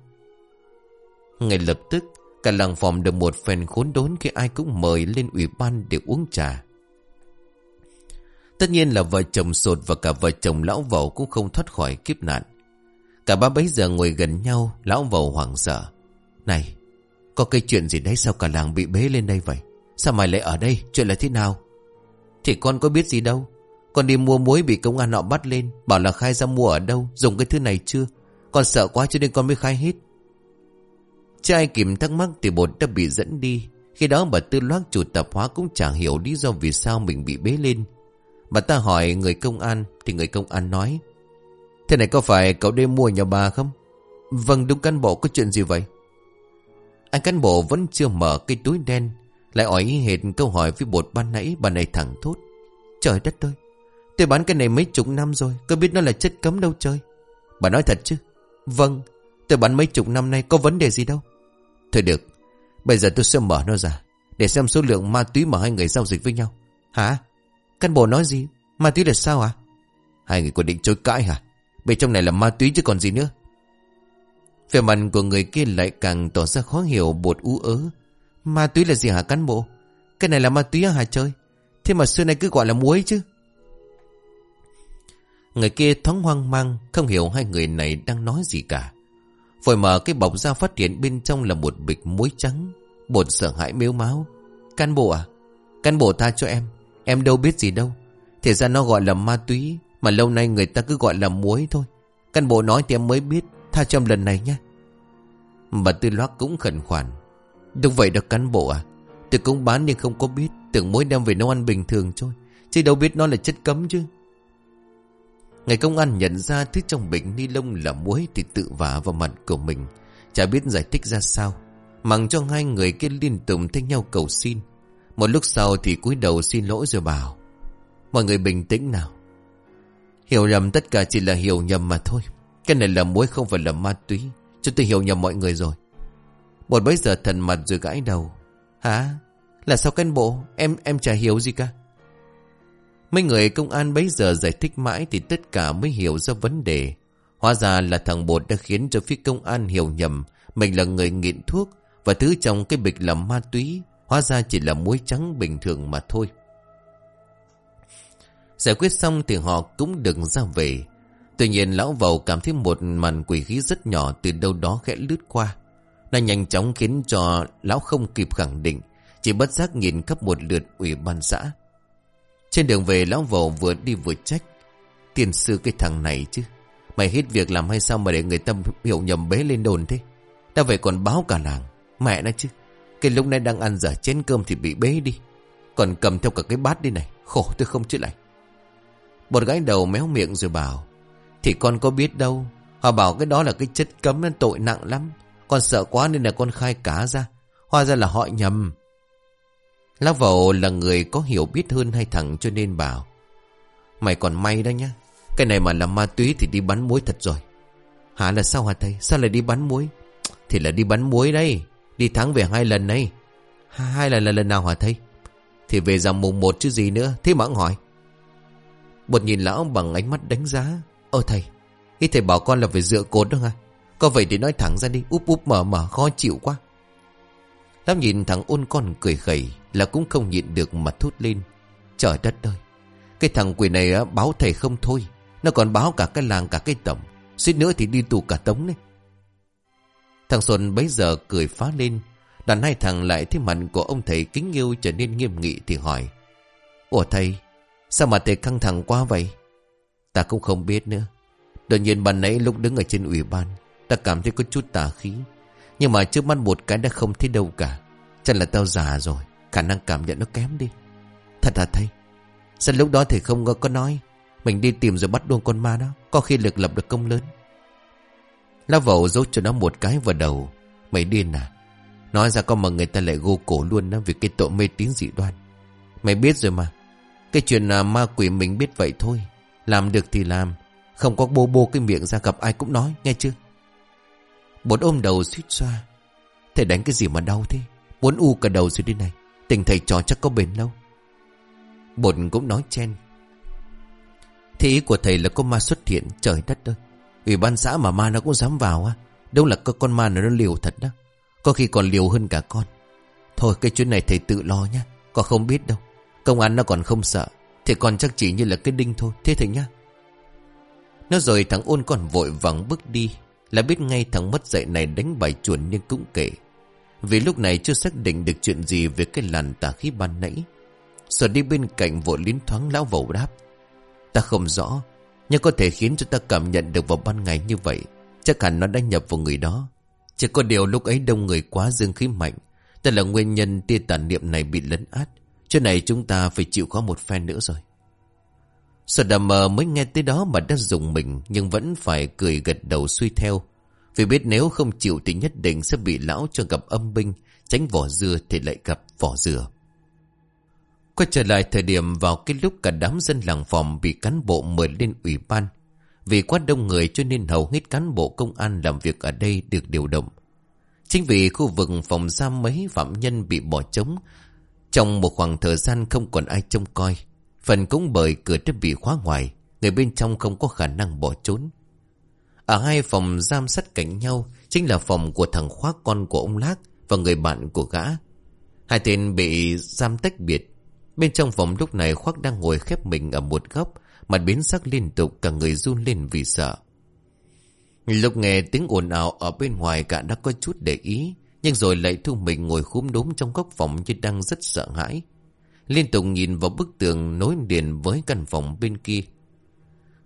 Ngay lập tức, cả làng phòng được một phen khốn đốn khi ai cũng mời lên ủy ban để uống trà. Tất nhiên là vợ chồng Sột và cả vợ chồng lão Vẩu cũng không thoát khỏi kiếp nạn. Cả ba bấy giờ ngồi gần nhau, lão Vẩu hoảng sợ. Này, có cái chuyện gì đấy sao cả làng bị bế lên đây vậy? Sao mày lại ở đây? Chuyện là thế nào? Thì con có biết gì đâu. Con đi mua muối bị công an nọ bắt lên, Bảo là khai ra mua ở đâu, Dùng cái thứ này chưa? Con sợ quá cho nên con mới khai hết. Trai kìm thắc mắc thì bột đã bị dẫn đi. Khi đó bà Tư Loác chủ tạp hóa cũng chẳng hiểu lý do vì sao mình bị bế lên. Bà ta hỏi người công an, Thì người công an nói, Thế này có phải cậu đêm mua nhà bà không? Vâng đúng cán bộ, có chuyện gì vậy? Anh cán bộ vẫn chưa mở cái túi đen lại hỏi hệt câu hỏi với bột ban nãy, Bà này thẳng thốt. Trời đất ơi, Tôi bán cái này mấy chục năm rồi, Có biết nó là chất cấm đâu chơi Bà nói thật chứ? Vâng Tôi bán mấy chục năm nay có vấn đề gì đâu. Thôi được, Bây giờ tôi sẽ mở nó ra, Để xem số lượng ma túy mà hai người giao dịch với nhau. Hả? Căn bộ nói gì? Ma túy là sao à Hai người có định chối cãi hả? Bên trong này là ma túy chứ còn gì nữa? Về mặt của người kia lại càng tỏ ra khó hiểu bột ú ớ. Ma túy là gì hả cán bộ? Cái này là ma túy hả chơi? Thế mà xưa nay cứ gọi là muối chứ. Người kia thoáng hoang mang, không hiểu hai người này đang nói gì cả. Vội mở cái bọc ra phát hiện bên trong là một bịch muối trắng. Bột sợ hãi mếu máu. Cán bộ à? Cán bộ tha cho em. Em đâu biết gì đâu. Thì ra nó gọi là ma túy. Mà lâu nay người ta cứ gọi là muối thôi. Cán bộ nói thì em mới biết. Tha cho em lần này nhé. Bà Tư Loác cũng khẩn khoản. Đúng vậy đó cán bộ à Tôi cũng bán nhưng không có biết Tưởng mỗi đem về nấu ăn bình thường thôi Chứ đâu biết nó là chất cấm chứ Ngày công an nhận ra thứ trong bình ni lông là muối thì tự vả vào mặt của mình. Chả biết giải thích ra sao. Mặng cho hai người kia liên tục thấy nhau cầu xin. Một lúc sau thì cúi đầu xin lỗi rồi bảo. Mọi người bình tĩnh nào. Hiểu lầm tất cả chỉ là hiểu nhầm mà thôi. Cái này là muối không phải là ma túy. Chúng tôi hiểu nhầm mọi người rồi. Một bấy giờ thần mặt rồi gãi đầu. Hả? Là sao cán bộ? Em em chả hiểu gì cả. Mấy người công an bấy giờ giải thích mãi thì tất cả mới hiểu ra vấn đề. Hóa ra là thằng bột đã khiến cho phía công an hiểu nhầm Mình là người nghiện thuốc Và thứ trong cái bịch là ma túy Hóa ra chỉ là muối trắng bình thường mà thôi Giải quyết xong thì họ cũng đừng ra về Tuy nhiên lão vầu cảm thấy một màn quỷ khí rất nhỏ từ đâu đó khẽ lướt qua. Nó nhanh chóng khiến cho lão không kịp khẳng định, chỉ bất giác nhìn khắp một lượt ủy ban xã. Trên đường về lão vầu vừa đi vừa trách. Tiền sư cái thằng này chứ. Mày hết việc làm hay sao mà để người tâm hiểu nhầm bế lên đồn thế? ta vậy còn báo cả làng. Mẹ nó chứ. Cái lúc này đang ăn dở chén cơm thì bị bế đi. Còn cầm theo cả cái bát đi này. Khổ tôi không chứ lại. Một gái đầu méo miệng rồi bảo. Thì con có biết đâu. Họ bảo cái đó là cái chất cấm nên tội nặng lắm. Con sợ quá nên là con khai cá ra. Hóa ra là họ nhầm. Lão vậu là người có hiểu biết hơn hai thằng cho nên bảo. Mày còn may đó nhá. Cái này mà là ma túy thì đi bắn muối thật rồi. Hả là sao hả thầy? Sao lại đi bắn muối? Thì là đi bắn muối đây. Đi thắng về hai lần đây Hai lần là lần nào hả thầy? Thì về rằng mùng một chứ gì nữa. Thế mà hỏi. Bột nhìn lão bằng ánh mắt đánh giá. Ơ thầy, ý thầy bảo con là phải dựa cột đó hả? Có vậy thì nói thẳng ra đi, úp úp mở mở khó chịu quá. Lắm nhìn thằng ôn con cười khẩy là cũng không nhịn được mà thút lên. Trời đất ơi, cái thằng quỷ này á, báo thầy không thôi. Nó còn báo cả cái làng cả cái tổng. Suýt nữa thì đi tù cả tống đấy. Thằng Xuân bấy giờ cười phá lên. Đàn hai thằng lại thấy mặt của ông thầy kính yêu trở nên nghiêm nghị thì hỏi. Ủa thầy, sao mà thầy căng thẳng quá vậy? Ta cũng không biết nữa Đột nhiên ban nãy lúc đứng ở trên ủy ban Ta cảm thấy có chút tà khí. Nhưng mà trước mắt một cái đã không thấy đâu cả. Chắc là tao già rồi, Khả năng cảm nhận nó kém đi. Thật là thầy. Sao lúc đó thầy không có nói, Mình đi tìm rồi bắt luôn con ma đó, Có khi lực lập được công lớn. Lá vẩu dốt cho nó một cái vào đầu. Mày điên à? Nói ra con mà người ta lại gô cổ luôn đó Vì cái tội mê tín dị đoan. Mày biết rồi mà. Cái chuyện là ma quỷ mình biết vậy thôi. Làm được thì làm. Không có bô bô cái miệng ra gặp ai cũng nói, Nghe chưa? Bốn ôm đầu suýt xoa. Thầy đánh cái gì mà đau thế? Muốn u cả đầu rồi đi này. Tình thầy trò chắc có bền lâu. Bột cũng nói chen. Thế ý của thầy là có ma xuất hiện, Trời đất ơi. Ủy ban xã mà ma nó cũng dám vào á. Đâu là có con ma nó liều thật đó. Có khi còn liều hơn cả con. Thôi, cái chuyện này thầy tự lo nhá. Con không biết đâu. Công an nó còn không sợ. Thì con chắc chỉ như là cái đinh thôi. Thế thầy nhá. Nó rồi thằng ôn còn vội vàng bước đi. Là biết ngay thằng mất dạy này đánh bài chuồn nhưng cũng kể Vì lúc này chưa xác định được chuyện gì Về cái làn tà khí ban nãy. Sở đi bên cạnh vội lín thoáng lão vẩu đáp. Ta không rõ, Nhưng có thể khiến cho ta cảm nhận được vào ban ngày như vậy. Chắc hẳn nó đã nhập vào người đó. Chỉ có điều lúc ấy đông người quá dương khí mạnh. Tức là nguyên nhân tia tàn niệm này bị lấn át. Chuyện này chúng ta phải chịu khó một phen nữa rồi. Sở đầm mờ mới nghe tới đó mà đã dùng mình nhưng vẫn phải cười gật đầu suy theo. Vì biết nếu không chịu thì nhất định sẽ bị lão cho gặp âm binh, tránh vỏ dưa thì lại gặp vỏ dừa. Quay trở lại thời điểm vào cái lúc cả đám dân làng phòng bị cán bộ mời lên ủy ban. Vì quá đông người cho nên hầu hết cán bộ công an làm việc ở đây được điều động. Chính vì khu vực phòng giam mấy phạm nhân bị bỏ trống trong một khoảng thời gian không còn ai trông coi Phần cũng bởi cửa đã bị khóa ngoài, Người bên trong không có khả năng bỏ trốn. Ở hai phòng giam sát cạnh nhau, Chính là phòng của thằng khóa con của ông Lác Và người bạn của gã. Hai tên bị giam tách biệt. Bên trong phòng lúc này khoác đang ngồi khép mình ở một góc, Mặt biến sắc liên tục, cả người run lên vì sợ. Lúc nghe tiếng ồn ào ở bên ngoài cả đã có chút để ý, nhưng rồi lại thu mình ngồi khúm đốm trong góc phòng như đang rất sợ hãi. Liên tục nhìn vào bức tường nối liền với căn phòng bên kia.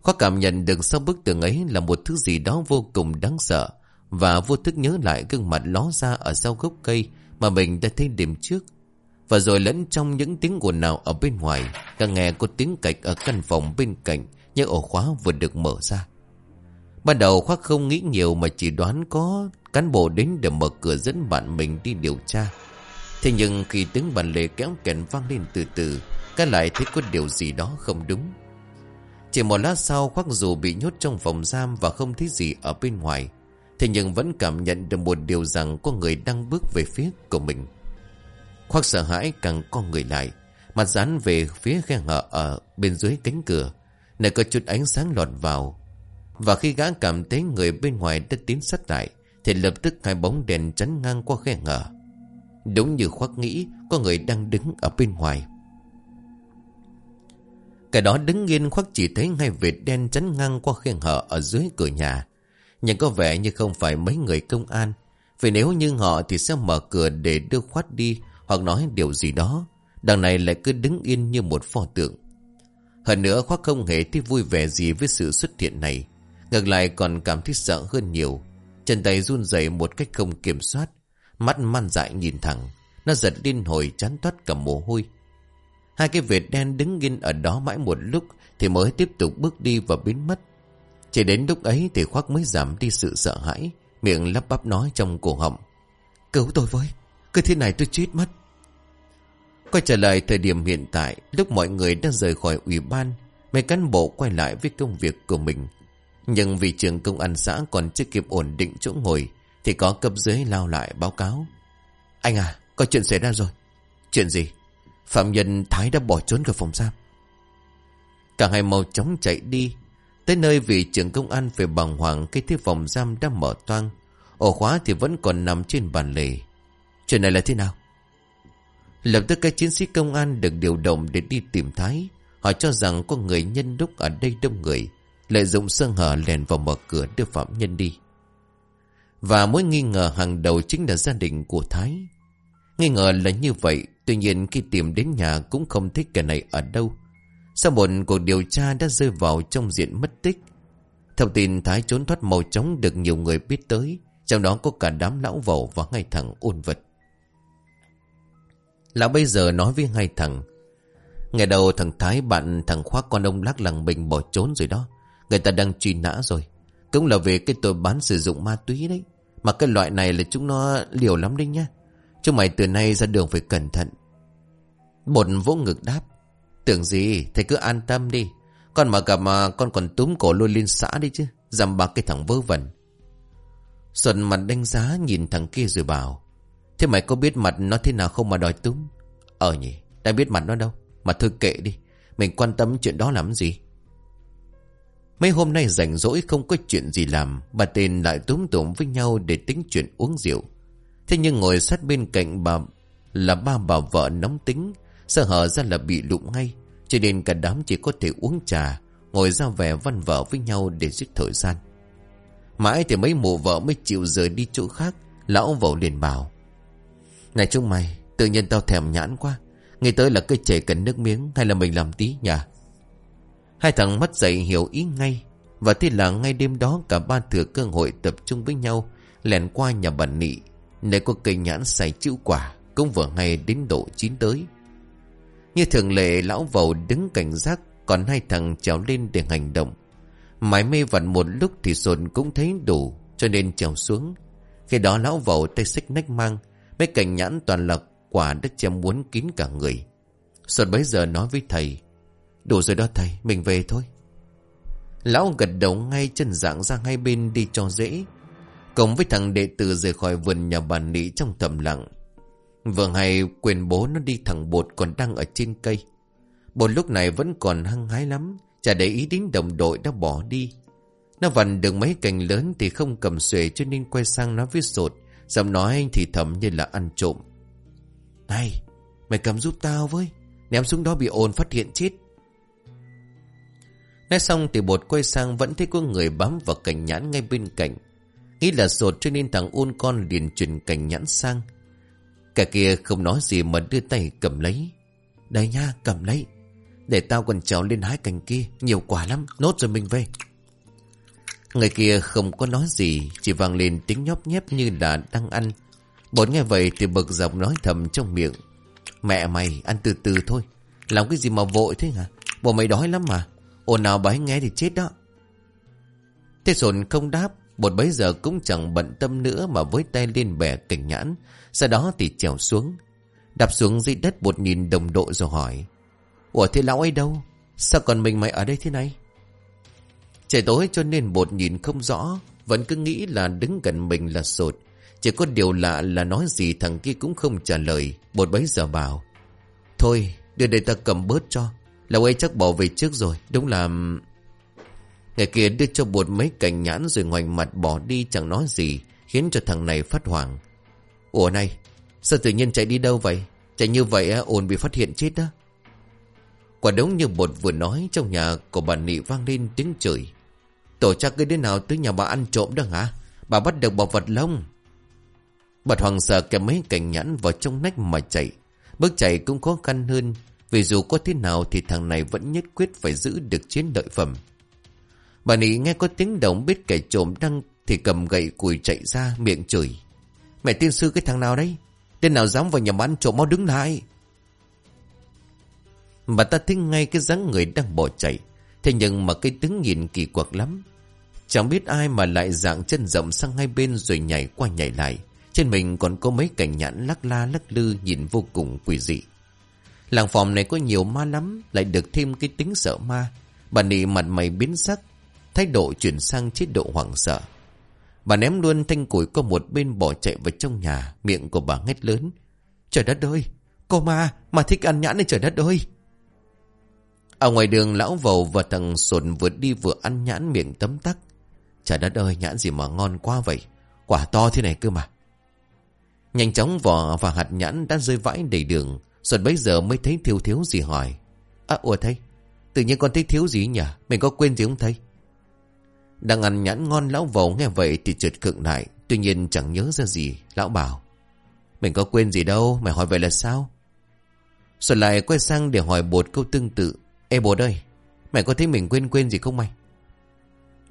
Khoa cảm nhận được sau bức tường ấy là một thứ gì đó vô cùng đáng sợ và vô thức nhớ lại gương mặt ló ra ở sau gốc cây mà mình đã thấy đêm trước. Và rồi lẫn trong những tiếng ồn nào ở bên ngoài, càng nghe có tiếng cạch ở căn phòng bên cạnh như ổ khóa vừa được mở ra. Ban đầu Khoác không nghĩ nhiều mà chỉ đoán có cán bộ đến để mở cửa dẫn bạn mình đi điều tra. Thế nhưng khi tiếng bàn lề kéo kẹn vang lên từ từ, cái lại thấy có điều gì đó không đúng. Chỉ một lát sau Khoác dù bị nhốt trong phòng giam và không thấy gì ở bên ngoài, thế nhưng vẫn cảm nhận được một điều rằng có người đang bước về phía của mình. Khoác sợ hãi càng con người lại, mặt dán về phía khe hở ở bên dưới cánh cửa, nơi có chút ánh sáng lọt vào và khi gã cảm thấy người bên ngoài đã tiến sát lại Thì lập tức hai bóng đèn chắn ngang qua khe ngờ Đúng như khoác nghĩ, Có người đang đứng ở bên ngoài. Cái đó đứng yên khoác chỉ thấy hai vệt đen chắn ngang qua khe hở ở dưới cửa nhà. Nhưng có vẻ như không phải mấy người công an, Vì nếu như họ thì sẽ mở cửa để đưa khoát đi Hoặc nói điều gì đó. Đằng này lại cứ đứng yên như một pho tượng. Hơn nữa, khoác không hề thấy vui vẻ gì với sự xuất hiện này. Ngược lại còn cảm thấy sợ hơn nhiều. Chân tay run rẩy một cách không kiểm soát. Mắt man dại nhìn thẳng. Nó giật điên hồi chán thoát cả mồ hôi. Hai cái vệt đen đứng yên ở đó mãi một lúc Thì mới tiếp tục bước đi và biến mất. Chỉ đến lúc ấy thì khoác mới giảm đi sự sợ hãi, Miệng lắp bắp nói trong cổ họng. Cứu tôi với, Cứ thế này tôi chết mất. Quay trở lại thời điểm hiện tại, Lúc mọi người đã rời khỏi ủy ban, Mấy cán bộ quay lại với công việc của mình. Nhưng vì trường công an xã còn chưa kịp ổn định chỗ ngồi thì có cấp dưới lao lại báo cáo. Anh à có chuyện xảy ra rồi. Chuyện gì? Phạm nhân Thái đã bỏ trốn khỏi phòng giam. Cả hai mau chóng chạy đi. Tới nơi vị trưởng công an về bằng hoàng Cái thiết phòng giam đã mở toang. Ổ khóa thì vẫn còn nằm trên bàn lề. Chuyện này là thế nào? Lập tức các chiến sĩ công an được điều động để đi tìm Thái. Họ cho rằng có người nhân lúc ở đây đông người, lợi dụng sơ hở lèn vào mở cửa đưa phạm nhân đi. Và mối nghi ngờ hàng đầu chính là gia đình của Thái. Nghi ngờ là như vậy, tuy nhiên khi tìm đến nhà cũng không thích kẻ này ở đâu. Sau một cuộc điều tra đã rơi vào trong diện mất tích. Thông tin Thái trốn thoát màu trống được nhiều người biết tới, trong đó có cả đám lão vẩu và ngay thẳng ôn vật. Lão bây giờ nói với ngay thằng Ngày đầu thằng Thái bạn thằng khoác con ông lắc lằng bình bỏ trốn rồi đó Người ta đang truy nã rồi cũng là về cái tội bán sử dụng ma túy đấy. Mà cái loại này là chúng nó liều lắm đấy nhá. Chúng mày từ nay ra đường phải cẩn thận. Bột vỗ ngực đáp, Tưởng gì, thầy cứ an tâm đi. Con mà gặp mà con còn túm cổ lôi lên xã đi chứ, Dằm bạc cái thằng vớ vẩn. Xuân mặt đánh giá nhìn thằng kia rồi bảo, Thế mày có biết mặt nó thế nào không mà đòi túm? Ờ nhỉ Đã biết mặt nó đâu, Mà thôi kệ đi. Mình quan tâm chuyện đó làm gì? Mấy hôm nay rảnh rỗi không có chuyện gì làm, Bà tên lại túm tụm với nhau Để tính chuyện uống rượu. Thế nhưng ngồi sát bên cạnh bà Là ba bà vợ nóng tính, Sợ hở ra là bị lụng ngay, Cho nên cả đám chỉ có thể uống trà, Ngồi ra vẻ văn vợ với nhau để giết thời gian. Mãi thì mấy mụ vợ mới chịu rời đi chỗ khác, Lão vẩu liền bảo, này chúng mày, Tự nhiên tao thèm nhãn quá ngày tới là cây chảy cần nước miếng, Hay là mình làm tí nhỉ? Hai thằng mắt dậy hiểu ý ngay, Và thế là ngay đêm đó Cả ba thừa cơ hội tập trung với nhau Lèn qua nhà bà nị, Nơi có cây nhãn xài chịu quả Cũng vừa ngay đến độ chín tới Như thường lệ, lão vầu đứng cảnh giác, Còn hai thằng trèo lên để hành động Mãi mê vặn một lúc thì sồn cũng thấy đủ, Cho nên trèo xuống Khi đó lão vầu tay xích nách mang, Mấy cành nhãn toàn là quả đất chém muốn kín cả người. Sột bấy giờ nói với thầy. Đủ rồi đó thầy, mình về thôi. Lão gật đầu ngay chân dạng ra hai bên đi cho dễ. Cùng với thằng đệ tử rời khỏi vườn nhà bà nị trong thầm lặng. Vừa hay quyền bố nó đi thẳng bột còn đang ở trên cây. Bột lúc này vẫn còn hăng hái lắm. Chả để ý đến đồng đội đã bỏ đi. Nó vằn được mấy cành lớn thì không cầm xuề cho nên quay sang nói với sột. Giọng nói anh thì thầm như là ăn trộm Này Mày cầm giúp tao với Ném xuống đó bị ồn phát hiện chết Nói xong thì bột quay sang Vẫn thấy có người bám vào cành nhãn ngay bên cạnh. Nghĩ là sột cho nên thằng ôn con liền chuyển cành nhãn sang. Cả kia không nói gì mà đưa tay cầm lấy. Đây nha, cầm lấy. Để tao còn trèo lên hái cành kia, Nhiều quả lắm, Nốt rồi mình về. Người kia không có nói gì, Chỉ vang lên tiếng nhóp nhép như là đang ăn. Bốn nghe vậy thì bực dọc nói thầm trong miệng. Mẹ mày, ăn từ từ thôi. Làm cái gì mà vội thế hả? Bộ mày đói lắm mà. Ồn nào bái nghe thì chết đó. Thế sồn không đáp Bột bấy giờ cũng chẳng bận tâm nữa Mà với tay lên bè cành nhãn, Sau đó thì trèo xuống. Đạp xuống dưới đất bột nhìn đồng đội rồi hỏi, Ủa thế lão ấy đâu? Sao còn mình mày ở đây thế này? Trời tối cho nên bột nhìn không rõ, Vẫn cứ nghĩ là đứng gần mình là sột. Chỉ có điều lạ là nói gì thằng kia cũng không trả lời Bột bấy giờ bảo, Thôi, đưa đây ta cầm bớt cho. Lão ấy chắc bỏ về trước rồi, Đúng là Người kia đưa cho bột mấy cành nhãn rồi ngoảnh mặt bỏ đi, chẳng nói gì, Khiến cho thằng này phát hoảng. Ủa này, Sao tự nhiên chạy đi đâu vậy? Chạy như vậy ồn bị phát hiện chết đó Quả đúng như bột vừa nói, Trong nhà của bà Nị vang lên tiếng chửi. Tổ chắc cái đứa nào tới nhà bà ăn trộm đó hả? Bà bắt được bảo vật lông. Bật hoàng sợ kèm mấy cành nhãn vào trong nách mà chạy. Bước chạy cũng khó khăn hơn vì dù có thế nào thì thằng này vẫn nhất quyết phải giữ được chiến lợi phẩm. Bà Nị nghe có tiếng động biết kẻ trộm đang thì cầm gậy cùi chạy ra miệng chửi. Mẹ tiên sư, cái thằng nào đấy? Tên nào dám vào nhà bán trộm máu đứng lại? Bà ta thấy ngay cái dáng người đang bỏ chạy. Thế nhưng mà cái tướng nhìn kỳ quặc lắm. Chẳng biết ai mà lại dạng chân rộng sang hai bên rồi nhảy qua nhảy lại. Trên mình còn có mấy cảnh nhãn lắc la lắc lư nhìn vô cùng quỷ dị. Làng phòng này có nhiều ma lắm, Lại được thêm cái tính sợ ma. Bà nị mặt mày biến sắc, Thái độ chuyển sang chế độ hoảng sợ. Bà ném luôn thanh củi qua một bên bỏ chạy vào trong nhà, Miệng của bà hét lớn. Trời đất ơi, Cô ma mà thích ăn nhãn này trời đất ơi. Ở ngoài đường, lão vầu và thằng sồn vừa đi vừa ăn nhãn miệng tấm tắc. Trời đất ơi, nhãn gì mà ngon quá vậy? Quả to thế này cơ mà. Nhanh chóng vỏ và hạt nhãn đã rơi vãi đầy đường. Xuân bấy giờ mới thấy thiếu thiếu gì hỏi. À ủa thầy, Tự nhiên con thấy thiếu gì nhỉ? Mình có quên gì không thầy? Đang ăn nhãn ngon lão vầu nghe vậy thì trượt cựng lại, Tuy nhiên chẳng nhớ ra gì, Lão bảo. Mình có quên gì đâu, Mày hỏi vậy là sao? Xuân lại quay sang để hỏi bột câu tương tự. Ê bột ơi, Mày có thấy mình quên quên gì không mày?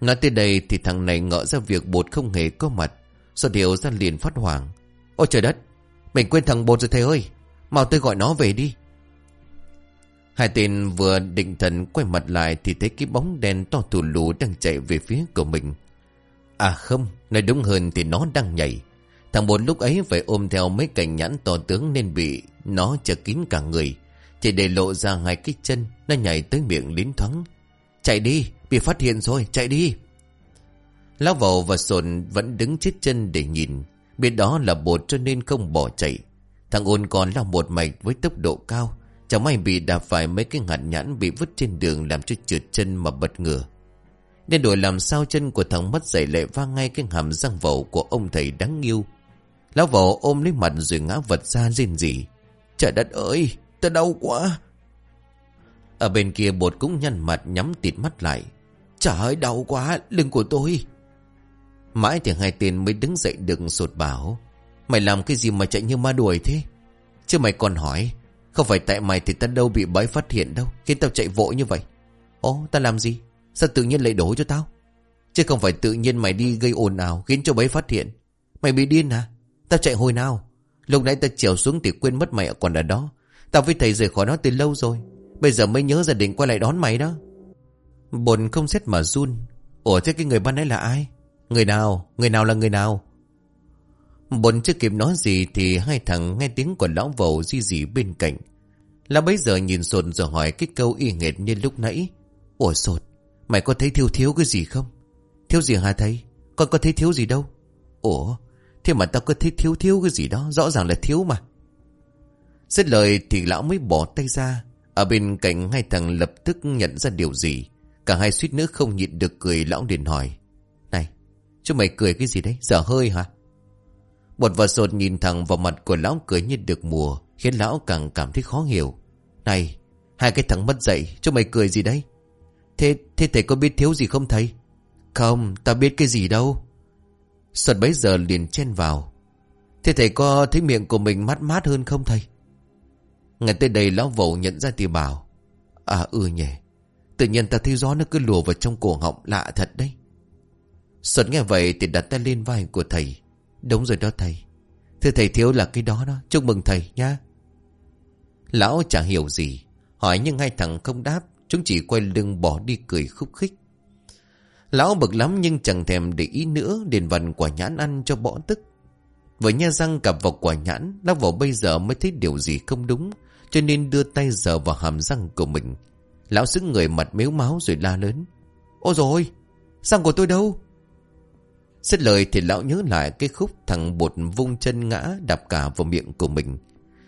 Nói tới đây thì thằng này ngỡ ra việc bột không hề có mặt. Xuân điều ra liền phát hoảng. Ôi trời đất, Mình quên thằng bột rồi thầy ơi. Mau tôi gọi nó về đi. Hai tên vừa định thần quay mặt lại Thì thấy cái bóng đen to thù lù đang chạy về phía của mình. À không, Nói đúng hơn thì nó đang nhảy. Thằng bột lúc ấy phải ôm theo mấy cành nhãn to tướng Nên bị nó chở kín cả người. Chỉ để lộ ra hai cái chân, Nó nhảy tới miệng lín thoáng. Chạy đi, Bị phát hiện rồi, chạy đi. Lão vầu và sồn vẫn đứng chết chân để nhìn. Biết đó là bột cho nên không bỏ chạy. Thằng ôn còn lao một mạch với tốc độ cao Chẳng may bị đạp phải mấy cái hạt nhãn bị vứt trên đường làm cho trượt chân mà bật ngửa. Nên đổi làm sao chân của thằng mất dậy lệ vang ngay cái hàm răng vẩu của ông thầy đáng yêu. Lão vẩu ôm lấy mặt rồi ngã vật ra rên rỉ. Trời đất ơi, ta đau quá. Ở bên kia bột cũng nhăn mặt nhắm tịt mắt lại. Trời ơi đau quá, lưng của tôi. Mãi thì hai tên mới đứng dậy đừng sột bảo. Mày làm cái gì mà chạy như ma đuổi thế? Chứ mày còn hỏi, không phải tại mày thì ta đâu bị bái phát hiện đâu, khiến tao chạy vội như vậy. Ồ, ta làm gì? Sao tự nhiên lại đổ cho tao? Chứ không phải tự nhiên mày đi gây ồn ào khiến cho bấy phát hiện. Mày bị điên hả? Tao chạy hồi nào? Lúc nãy ta trèo xuống thì quên mất mày còn ở đó. Tao với thầy rời khỏi nó từ lâu rồi. Bây giờ mới nhớ gia đình quay lại đón mày đó. Bồn không xét mà run. Ủa thế cái người ban ấy là ai? Người nào? Người nào là người nào? Bọn chưa kịp nói gì thì hai thằng nghe tiếng của lão vầu di dì bên cạnh. là bấy giờ nhìn sột rồi hỏi cái câu y nghệt như lúc nãy. Ủa sột, mày có thấy thiếu thiếu cái gì không? Thiếu gì hả thầy? Con có thấy thiếu gì đâu? Ủa, thế mà tao có thấy thiếu thiếu cái gì đó, rõ ràng là thiếu mà. Xét lời thì lão mới bỏ tay ra. Ở bên cạnh hai thằng lập tức nhận ra điều gì. Cả hai suýt nữa không nhịn được cười lão liền hỏi. Này, chúng mày cười cái gì đấy? Giờ hơi hả? Bột và sột nhìn thẳng vào mặt của lão cười như được mùa, khiến lão càng cảm thấy khó hiểu. Này, hai cái thằng mất dậy, cho mày cười gì đấy? Thế, thế thầy có biết thiếu gì không thầy? Không, ta biết cái gì đâu. Sột bấy giờ liền chen vào. Thế thầy có thấy miệng của mình mát mát hơn không thầy? Ngày tới đây lão vẩu nhận ra thì bảo. À ừ nhỉ, tự nhiên ta thấy gió nó cứ lùa vào trong cổ họng lạ thật đấy. Sột nghe vậy thì đặt tay lên vai của thầy. Đúng rồi đó thầy. Thưa thầy thiếu là cái đó đó. Chúc mừng thầy nhá. Lão chẳng hiểu gì. Hỏi nhưng hai thằng không đáp. Chúng chỉ quay lưng bỏ đi cười khúc khích. Lão bực lắm nhưng chẳng thèm để ý nữa. Đền vần quả nhãn ăn cho bỏ tức. Vừa nha răng cặp vào quả nhãn, Lão vào bây giờ mới thấy điều gì không đúng, Cho nên đưa tay giờ vào hàm răng của mình. Lão xứng người mặt mếu máu rồi la lớn. Ôi rồi Răng của tôi đâu? Xét lời thì lão nhớ lại cái khúc thằng bột vung chân ngã đạp cả vào miệng của mình.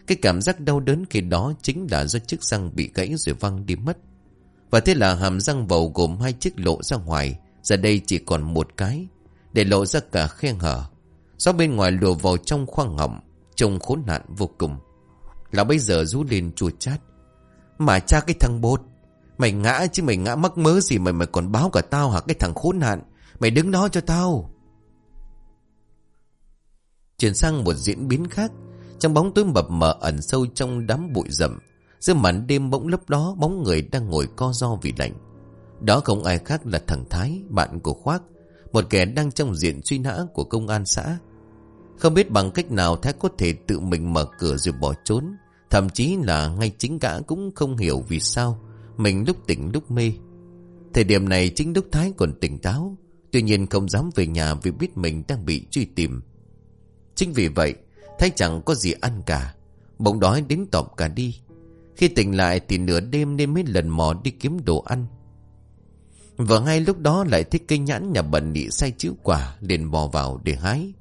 Cái cảm giác đau đớn khi đó chính là do chiếc răng bị gãy rồi văng đi mất. Và thế là hàm răng vầu gồm hai chiếc lộ ra ngoài, giờ đây chỉ còn một cái, để lộ ra cả khe hở. Gió bên ngoài lùa vào trong khoang họng Trông khốn nạn vô cùng Lão bây giờ rú lên chua chát Mà cha cái thằng bột Mày ngã chứ mày ngã mắc mớ gì mà mày còn báo cả tao hả cái thằng khốn nạn Mày đứng đó cho tao Chuyển sang một diễn biến khác. Trong bóng tối mập mờ ẩn sâu trong đám bụi rậm, Giữa màn đêm bỗng lấp đó Bóng người đang ngồi co do vì lạnh. Đó không ai khác là thằng Thái, Bạn của Khoác, Một kẻ đang trong diện truy nã của công an xã. Không biết bằng cách nào Thái có thể tự mình mở cửa rồi bỏ trốn, Thậm chí là ngay chính cả cũng không hiểu vì sao Mình lúc tỉnh lúc mê. Thời điểm này chính Đức Thái còn tỉnh táo, Tuy nhiên không dám về nhà vì biết mình đang bị truy tìm. Chính vì vậy Thái chẳng có gì ăn cả, Bỗng đói đến tọm cả đi. Khi tỉnh lại thì nửa đêm nên mới lần mò đi kiếm đồ ăn. Và ngay lúc đó lại thích cây nhãn nhà bẩn nị say chữ quả liền bò vào để hái.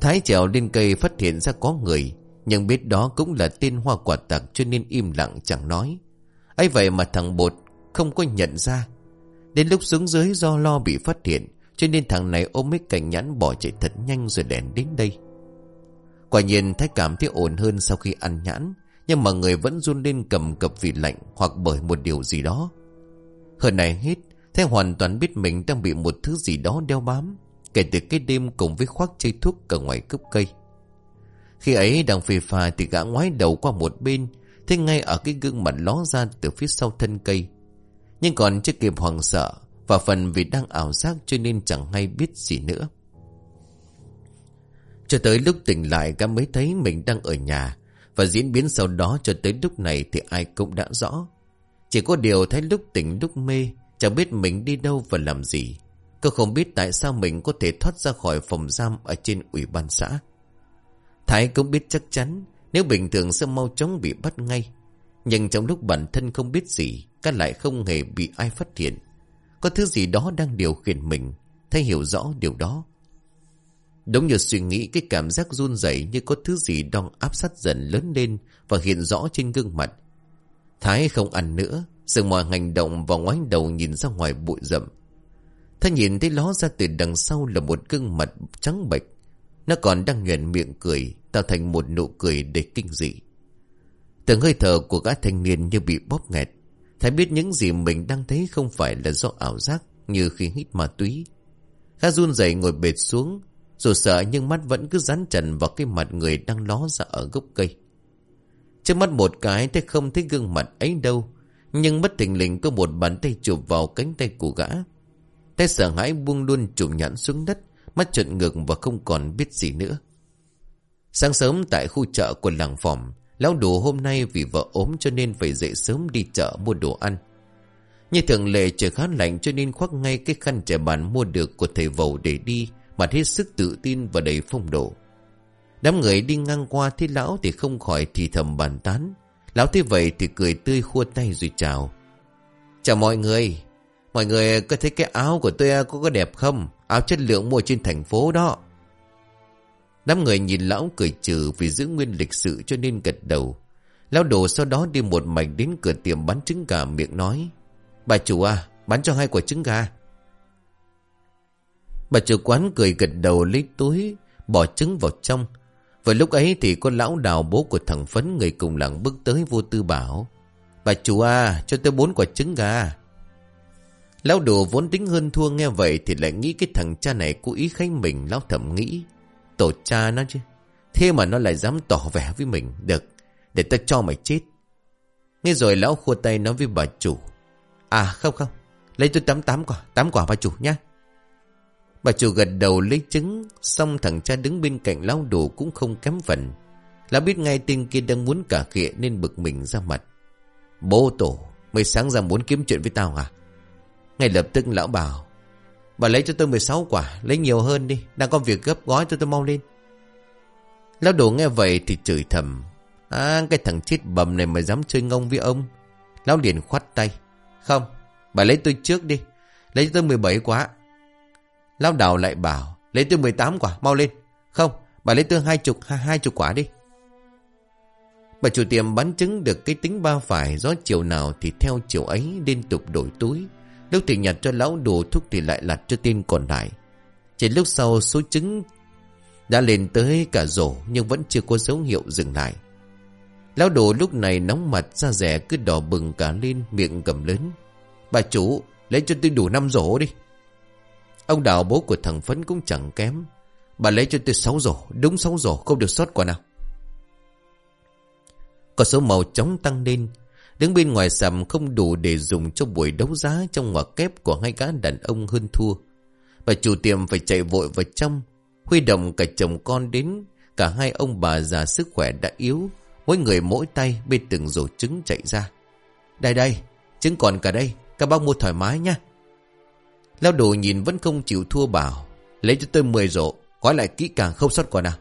Thái trèo lên cây phát hiện ra có người, Nhưng biết đó cũng là tên hoa quả tặc cho nên im lặng chẳng nói. Ấy vậy mà thằng bột không có nhận ra. Đến lúc xuống dưới do lo bị phát hiện cho nên thằng này ôm mấy cành nhãn bỏ chạy thật nhanh rồi đèn đến đây. Quả nhiên Thái cảm thấy ổn hơn sau khi ăn nhãn, Nhưng mà người vẫn run lên cầm cập vì lạnh Hoặc bởi một điều gì đó. Hơn này hết, Thái hoàn toàn biết mình đang bị một thứ gì đó đeo bám, Kể từ cái đêm cùng với khoác chơi thuốc ở ngoài cướp cây. Khi ấy đang phê pha thì gã ngoái đầu qua một bên Thế ngay ở cái gương mặt ló ra từ phía sau thân cây. Nhưng còn chưa kịp hoàng sợ và phần vì đang ảo giác cho nên chẳng hay biết gì nữa. Cho tới lúc tỉnh lại gã mới thấy mình đang ở nhà. Và diễn biến sau đó cho tới lúc này thì ai cũng đã rõ. Chỉ có điều thấy lúc tỉnh lúc mê, Chẳng biết mình đi đâu và làm gì. Cô không biết tại sao mình có thể thoát ra khỏi phòng giam ở trên ủy ban xã. Thái cũng biết chắc chắn, nếu bình thường sẽ mau chóng bị bắt ngay. Nhưng trong lúc bản thân không biết gì, Các lại không hề bị ai phát hiện. Có thứ gì đó đang điều khiển mình thay hiểu rõ điều đó. Đúng như suy nghĩ Cái cảm giác run rẩy như có thứ gì đang áp sát dần lớn lên Và hiện rõ trên gương mặt. Thái không ăn nữa Dừng mọi hành động và ngoái đầu nhìn ra ngoài bụi rậm. Thái nhìn thấy ló ra từ đằng sau là một gương mặt trắng bệch. Nó còn đang nhuền miệng cười, Tạo thành một nụ cười đầy kinh dị. Từng hơi thở của gã thanh niên như bị bóp nghẹt. Thái biết những gì mình đang thấy không phải là do ảo giác Như khi hít ma túy. Khá run rẩy ngồi bệt xuống, Dù sợ nhưng mắt vẫn cứ dán trần vào cái mặt người đang ló ra ở gốc cây. Trước mắt một cái thấy không thấy gương mặt ấy đâu, Nhưng bất thình lình có một bàn tay chụp vào cánh tay của gã. Tay sợ hãi buông luôn trùm nhãn xuống đất, Mắt trợn ngược và không còn biết gì nữa. Sáng sớm tại khu chợ của làng phòng Lão đủ hôm nay vì vợ ốm cho nên phải dậy sớm đi chợ mua đồ ăn. Như thường lệ, trời khá lạnh cho nên khoác ngay cái khăn trẻ bàn mua được của thầy vầu để đi Mà hết sức tự tin và đầy phong độ. Đám người đi ngang qua thấy lão thì không khỏi thì thầm bàn tán. Lão thấy vậy thì cười tươi khua tay rồi chào. Chào mọi người. Mọi người có thấy cái áo của tôi có có đẹp không? Áo chất lượng mua trên thành phố đó. Đám người nhìn lão cười trừ vì giữ nguyên lịch sự cho nên gật đầu. Lão đồ sau đó đi một mạch đến cửa tiệm bán trứng gà miệng nói. Bà chủ à, bán cho hai quả trứng gà. Bà chủ quán cười gật đầu lấy túi, bỏ trứng vào trong. Và lúc ấy thì con lão đào bố của thằng Phấn người cùng làng bước tới vô tư bảo. Bà chủ à, cho tôi bốn quả trứng gà. Lão đồ vốn tính hơn thua nghe vậy thì lại nghĩ cái thằng cha này cố ý khánh mình lão thầm nghĩ. Tổ cha nó chứ. Thế mà nó lại dám tỏ vẻ với mình. Được, Để ta cho mày chết. Nghe rồi lão khua tay nói với bà chủ. À không không. Lấy tôi tám tám quả. Tám quả bà chủ nhá. Bà chủ gật đầu lấy trứng, Xong thằng cha đứng bên cạnh lão đồ cũng không kém phần. Lão biết ngay tên kia đang muốn cả khịa Nên bực mình ra mặt. Bố tổ, Mày sáng ra muốn kiếm chuyện với tao à? Ngay lập tức lão bảo Bà lấy cho tôi 16 quả, Lấy nhiều hơn đi. Đang có việc gấp gói cho tôi mau lên. Lão đồ nghe vậy thì chửi thầm. À cái thằng chết bầm này mà dám chơi ngông với ông. Lão liền khoát tay. Không, Bà lấy tôi trước đi. Lấy cho tôi 17 quả. Lão đào lại bảo, Lấy tôi 18 quả, mau lên. Không, Bà lấy tôi hai chục hai chục quả đi. Bà chủ tiệm bán trứng được cái tính ba phải, Gió chiều nào thì theo chiều ấy Liên tục đổi túi. Lúc thì nhặt cho lão đồ thuốc thì lại lặt cho tiên còn lại. Chỉ lúc sau số trứng Đã lên tới cả rổ nhưng vẫn chưa có dấu hiệu dừng lại. Lão đồ lúc này nóng mặt da rẻ cứ đỏ bừng cả lên miệng cầm lớn. Bà chủ lấy cho tôi đủ năm rổ đi. Ông đào bố của thằng Phấn cũng chẳng kém. Bà lấy cho tôi sáu rổ, đúng sáu rổ, không được sót quả nào. Có số màu trống tăng lên. Đứng bên ngoài sầm không đủ để dùng cho buổi đấu giá trong ngoặc kép của hai gã đàn ông hơn thua. và chủ tiệm phải chạy vội vào trong, huy động cả chồng con đến, cả hai ông bà già sức khỏe đã yếu, mỗi người mỗi tay bên từng rổ trứng chạy ra. Đây đây, trứng còn cả đây, các bác mua thoải mái nha. Lao đồ nhìn vẫn không chịu thua bảo, lấy cho tôi 10 rổ, gói lại kỹ càng không sót còn nào.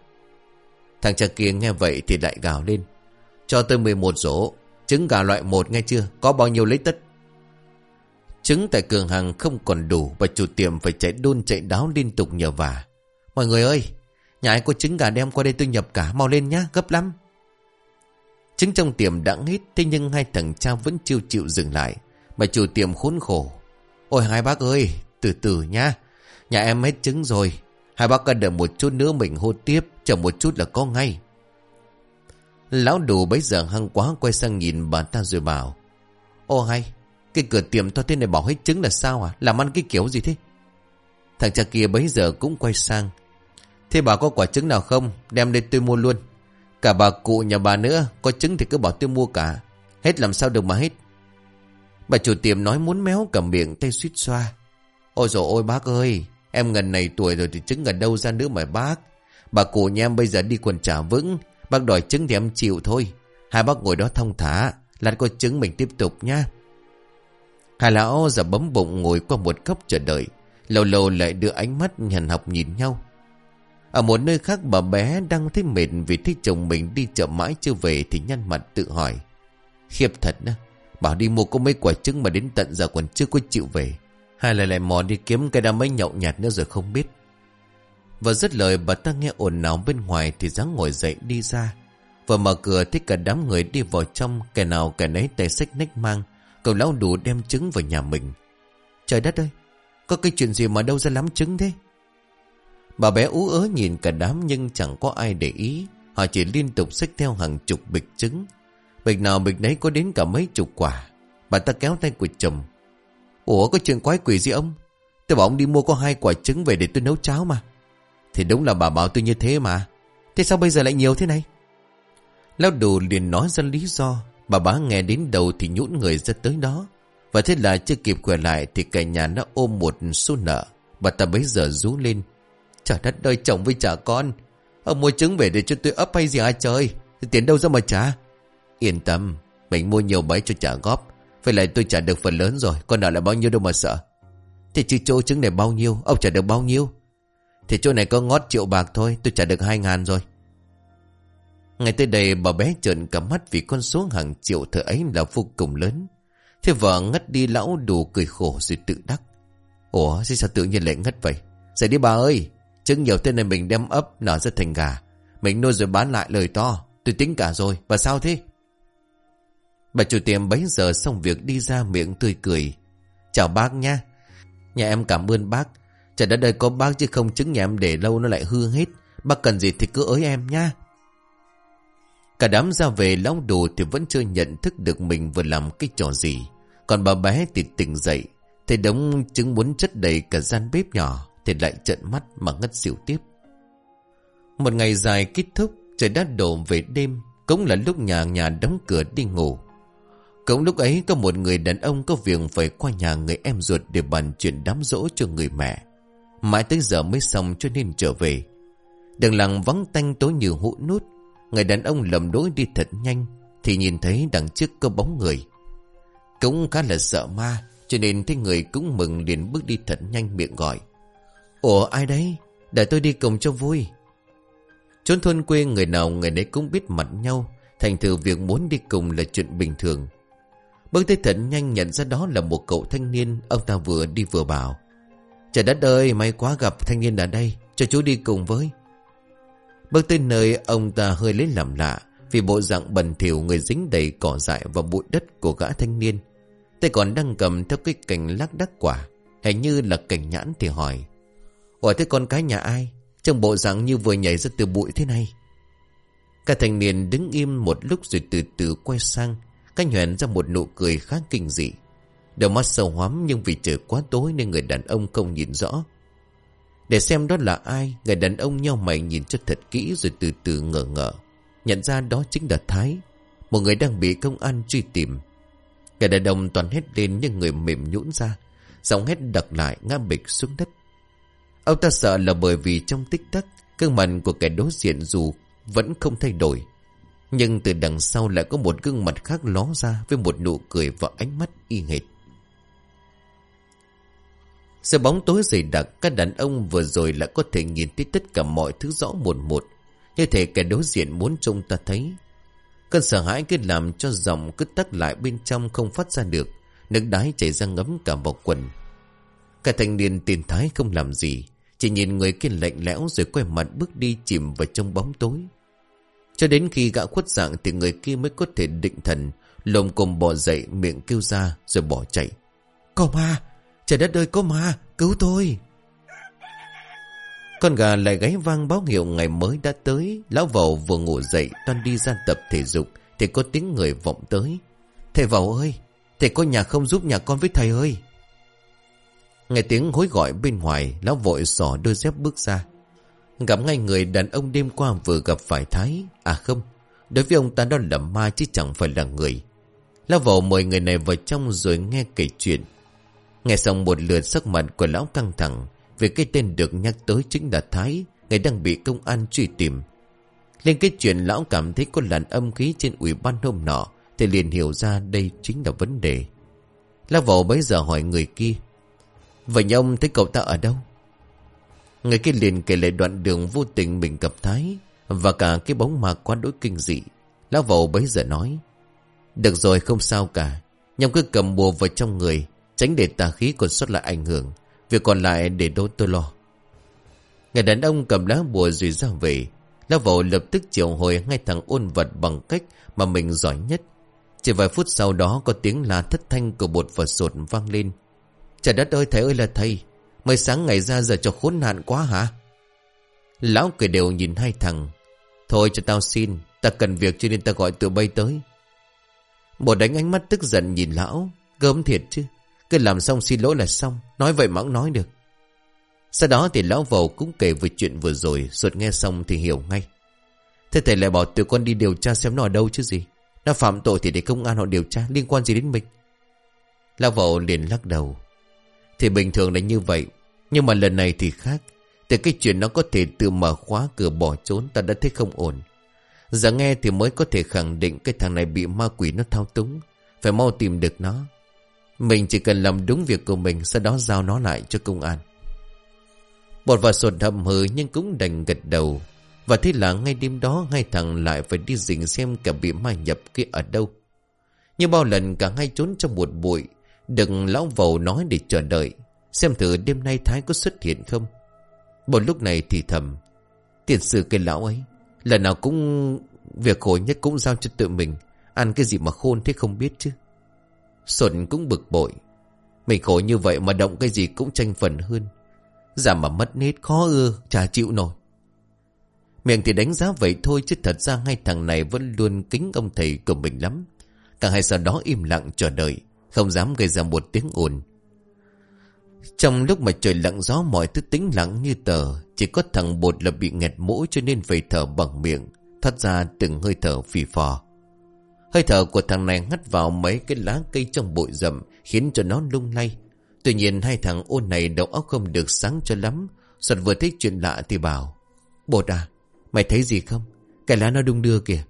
Thằng cha kia nghe vậy thì lại gào lên. Cho tôi 11 rổ, trứng gà loại một nghe chưa, có bao nhiêu lấy tất. Trứng tại cường hàng không còn đủ và chủ tiệm phải chạy đôn chạy đáo liên tục nhờ vả. Mọi người ơi, nhà ai có trứng gà đem qua đây tôi nhập cả, mau lên nhá, gấp lắm. Trứng trong tiệm đã hết, thế nhưng hai thằng cha vẫn chưa chịu dừng lại. Mà chủ tiệm khốn khổ. Ôi hai bác ơi, từ từ nhá. Nhà em hết trứng rồi. Hai bác cần đợi một chút nữa mình hô tiếp, chờ một chút là có ngay. Lão đủ bấy giờ hăng quá quay sang nhìn bà ta rồi bảo. Ô hay, cái cửa tiệm to thế này bảo hết trứng là sao à? Làm ăn cái kiểu gì thế? Thằng cha kia bấy giờ cũng quay sang. Thế bà có quả trứng nào không? Đem lên tôi mua luôn. Cả bà cụ nhà bà nữa, có trứng thì cứ bảo tôi mua cả. Hết làm sao được mà hết. Bà chủ tiệm nói muốn méo cầm miệng tay suýt xoa. Ôi dồi ôi bác ơi, em gần này tuổi rồi thì trứng ở đâu ra nữa mà bác. Bà cụ nhà em bây giờ đi quần trả vững, bác đòi trứng thì em chịu thôi. Hai bác ngồi đó thông thả, lát có trứng mình tiếp tục nha. Hai lão giờ bấm bụng ngồi qua một góc chờ đợi, lâu lâu lại đưa ánh mắt nhằn học nhìn nhau. Ở một nơi khác bà bé đang thấy mệt vì thích chồng mình đi chợ mãi chưa về thì nhăn mặt tự hỏi. Khiếp thật á, bảo đi mua có mấy quả trứng mà đến tận giờ còn chưa có chịu về. Hay là lại mò đi kiếm cái đám mấy nhậu nhạt nữa rồi không biết. Vừa dứt lời bà ta nghe ồn náo bên ngoài thì dáng ngồi dậy đi ra. Vừa mở cửa thấy cả đám người đi vào trong, kẻ nào kẻ nấy tay sách nách mang, cậu lão đủ đem trứng vào nhà mình. Trời đất ơi, có cái chuyện gì mà đâu ra lắm trứng thế? Bà bé ú ớ nhìn cả đám nhưng chẳng có ai để ý. Họ chỉ liên tục xách theo hàng chục bịch trứng. Bịch nào bịch đấy có đến cả mấy chục quả. Bà ta kéo tay của chồng. Ủa có chuyện quái quỷ gì ông? Tôi bảo ông đi mua có hai quả trứng về để tôi nấu cháo mà. Thì đúng là bà bảo tôi như thế mà. Thế sao bây giờ lại nhiều thế này? Lão đồ liền nói ra lý do. Bà bá nghe đến đầu thì nhũn người ra tới đó. Và thế là chưa kịp quay lại thì cả nhà nó ôm một số nợ. Bà ta bấy giờ rú lên. Trời đất ơi, chồng với trả con Ông mua trứng về để cho tôi ấp hay gì ai chơi thì Tiền đâu ra mà trả Yên tâm, Mình mua nhiều bấy cho trả góp Phải lại tôi trả được phần lớn rồi Còn nợ là bao nhiêu đâu mà sợ Thì chứ chỗ trứng này bao nhiêu, Ông trả được bao nhiêu thì chỗ này có ngót triệu bạc thôi, Tôi trả được hai ngàn rồi Ngày tới đây, bà bé trợn cả mắt Vì con số hàng triệu thợ ấy là vô cùng lớn Thế vợ ngất đi lão đủ cười khổ rồi tự đắc Ủa sao tự nhiên lại ngất vậy Dậy đi bà ơi, Trứng nhiều tên này mình đem ấp nở ra thành gà. Mình nuôi rồi bán lại lời to. Tôi tính cả rồi. Và sao thế? Bà chủ tiệm bấy giờ xong việc đi ra miệng tươi cười. Chào bác nha. Nhà em cảm ơn bác trời đất đời có bác chứ không trứng nhà em để lâu nó lại hư hết. Bác cần gì thì cứ ới em nha. Cả đám ra về, lão đồ thì vẫn chưa nhận thức được mình vừa làm cái trò gì. Còn bà bé thì tỉnh dậy. Thấy đống trứng muốn chất đầy cả gian bếp nhỏ. Thì lại trợn mắt mà ngất xỉu tiếp Một ngày dài kết thúc, Trời đã đổ về đêm, Cũng là lúc nhà nhà đóng cửa đi ngủ Cũng lúc ấy có một người đàn ông Có việc phải qua nhà người em ruột Để bàn chuyện đám dỗ cho người mẹ Mãi tới giờ mới xong cho nên trở về Đường làng vắng tanh tối như hũ nút Người đàn ông lầm đối đi thật nhanh, Thì nhìn thấy đằng trước có bóng người Cũng khá là sợ ma, Cho nên thấy người cũng mừng liền bước đi thật nhanh miệng gọi Ủa, ai đấy? Để tôi đi cùng cho vui. Trốn thôn quê người nào người đấy cũng biết mặt nhau. Thành thử việc muốn đi cùng là chuyện bình thường. Bước tới thật nhanh nhận ra đó là một cậu thanh niên. Ông ta vừa đi vừa bảo. Trời đất ơi, may quá gặp thanh niên ở đây. Cho chú đi cùng với. Bước tới nơi ông ta hơi lấy làm lạ. Vì bộ dạng bẩn thỉu người dính đầy cỏ dại và bụi đất của gã thanh niên. Tay còn đang cầm theo cái cành lắc đắc quả. Hình như là cành nhãn thì hỏi. Ủa thế con cái nhà ai? Trong bộ dạng như vừa nhảy ra từ bụi thế này Cả thanh niên đứng im một lúc rồi từ từ quay sang Cách nhuền ra một nụ cười khá kinh dị Đầu mắt sâu hoắm nhưng vì trời quá tối nên người đàn ông không nhìn rõ. Để xem đó là ai, Người đàn ông nhau mày nhìn cho thật kỹ rồi từ từ ngờ ngờ Nhận ra đó chính là Thái, Một người đang bị công an truy tìm. Người đàn ông toàn hét lên nhưng người mềm nhũn ra, Giọng hét đặc lại ngã bịch xuống đất. Ông ta sợ là bởi vì trong tích tắc, Gương mặt của kẻ đối diện dù vẫn không thay đổi. Nhưng từ đằng sau lại có một gương mặt khác ló ra Với một nụ cười và ánh mắt y hệt. Giờ bóng tối dày đặc, Các đàn ông vừa rồi lại có thể nhìn thấy tất cả mọi thứ rõ một một Như thể kẻ đối diện muốn trông ta thấy. Cơn sợ hãi cứ làm cho giọng cứ tắc lại bên trong không phát ra được, Nước đái chảy ra ngấm cả vào quần. Cả thanh niên tiền thái không làm gì, Chỉ nhìn người kia lạnh lẽo rồi quay mặt bước đi chìm vào trong bóng tối. Cho đến khi gã khuất dạng thì người kia mới có thể định thần, Lồm cồm bò dậy, miệng kêu ra rồi bỏ chạy. Có ma! Trời đất ơi có ma Cứu tôi. Con gà lại gáy vang báo hiệu ngày mới đã tới. Lão vẩu vừa ngủ dậy Toan đi ra tập thể dục, Thì có tiếng người vọng tới. Thầy vẩu ơi, Thầy có nhà không giúp nhà con với thầy ơi? Nghe tiếng hối gọi bên ngoài, Lão vội xỏ đôi dép bước ra. Gặp ngay người đàn ông đêm qua vừa gặp phải Thái. À không, Đối với ông ta đó là ma chứ chẳng phải là người. Lão vẩu mời người này vào trong rồi nghe kể chuyện. Nghe xong một lượt sắc mặt của lão căng thẳng, Vì cái tên được nhắc tới chính là Thái, Người đang bị công an truy tìm. Lên cái chuyện lão cảm thấy có làn âm khí trên ủy ban hôm nọ, Thì liền hiểu ra đây chính là vấn đề. Lão vào bấy giờ hỏi người kia, Vậy nhà ông thấy cậu ta ở đâu? Người kia liền kể lại đoạn đường vô tình mình gặp Thái, Và cả cái bóng ma quá đối kinh dị. Lão vào bấy giờ nói, Được rồi, không sao cả. Nhông cứ cầm bùa vào trong người Tránh để tà khí còn xuất lại ảnh hưởng, Việc còn lại để đô tôi lo Người đàn ông cầm lá bùa rồi ra về Lão vẩu lập tức triệu hồi ngay thằng ôn vật bằng cách mà mình giỏi nhất. Chỉ vài phút sau đó có tiếng là thất thanh của bột và sột vang lên. Trời đất ơi, thầy ơi là thầy. Mới sáng ngày ra giờ cho khốn nạn quá hả? Lão cười đều nhìn hai thằng. Thôi cho tao xin. Ta cần việc cho nên ta gọi tụi bay tới. Bột đánh ánh mắt tức giận nhìn lão. Gớm thiệt chứ. Cứ làm xong xin lỗi là xong. Nói vậy mà cũng nói được. Sau đó thì lão vầu cũng kể về chuyện vừa rồi Rồi nghe xong thì hiểu ngay. Thế thầy lại bảo tụi con đi điều tra xem nó ở đâu chứ gì. Nó phạm tội thì để công an họ điều tra Liên quan gì đến mình. Lão vầu liền lắc đầu. Thì bình thường là như vậy, Nhưng mà lần này thì khác. Từ cái chuyện nó có thể tự mở khóa cửa bỏ trốn Ta đã thấy không ổn. Giờ nghe thì mới có thể khẳng định Cái thằng này bị ma quỷ nó thao túng. Phải mau tìm được nó. Mình chỉ cần làm đúng việc của mình, Sau đó giao nó lại cho công an Bột và sột hậm hừ nhưng cũng đành gật đầu. Và thế là ngay đêm đó, hai thằng lại phải đi dình xem cả bị ma nhập kia ở đâu. Như bao lần cả hai trốn trong một bụi. Đừng lão vầu nói để chờ đợi. Xem thử đêm nay Thái có xuất hiện không. Một lúc này thì thầm. Tiền sư cái lão ấy. Lần nào cũng... Việc khổ nhất cũng giao cho tự mình. Ăn cái gì mà khôn thế không biết chứ. Xuân cũng bực bội. Mình khổ như vậy mà động cái gì cũng tranh phần hơn. Giả mà mất nết khó ưa, Chả chịu nổi Miệng thì đánh giá vậy thôi, Chứ thật ra hai thằng này vẫn luôn kính ông thầy của mình lắm Cả hai sau đó im lặng chờ đợi, Không dám gây ra một tiếng ồn Trong lúc mà trời lặng gió, Mọi thứ tĩnh lặng như tờ, Chỉ có thằng bột là bị nghẹt mũi Cho nên phải thở bằng miệng, Thoát ra từng hơi thở phì phò Hơi thở của thằng này ngắt vào mấy cái lá cây trong bụi rậm Khiến cho nó lung lay Tuy nhiên hai thằng ôn này đầu óc không được sáng cho lắm. Giọt vừa thích chuyện lạ thì bảo. Bột à, mày thấy gì không? Cái lá nó đung đưa kìa.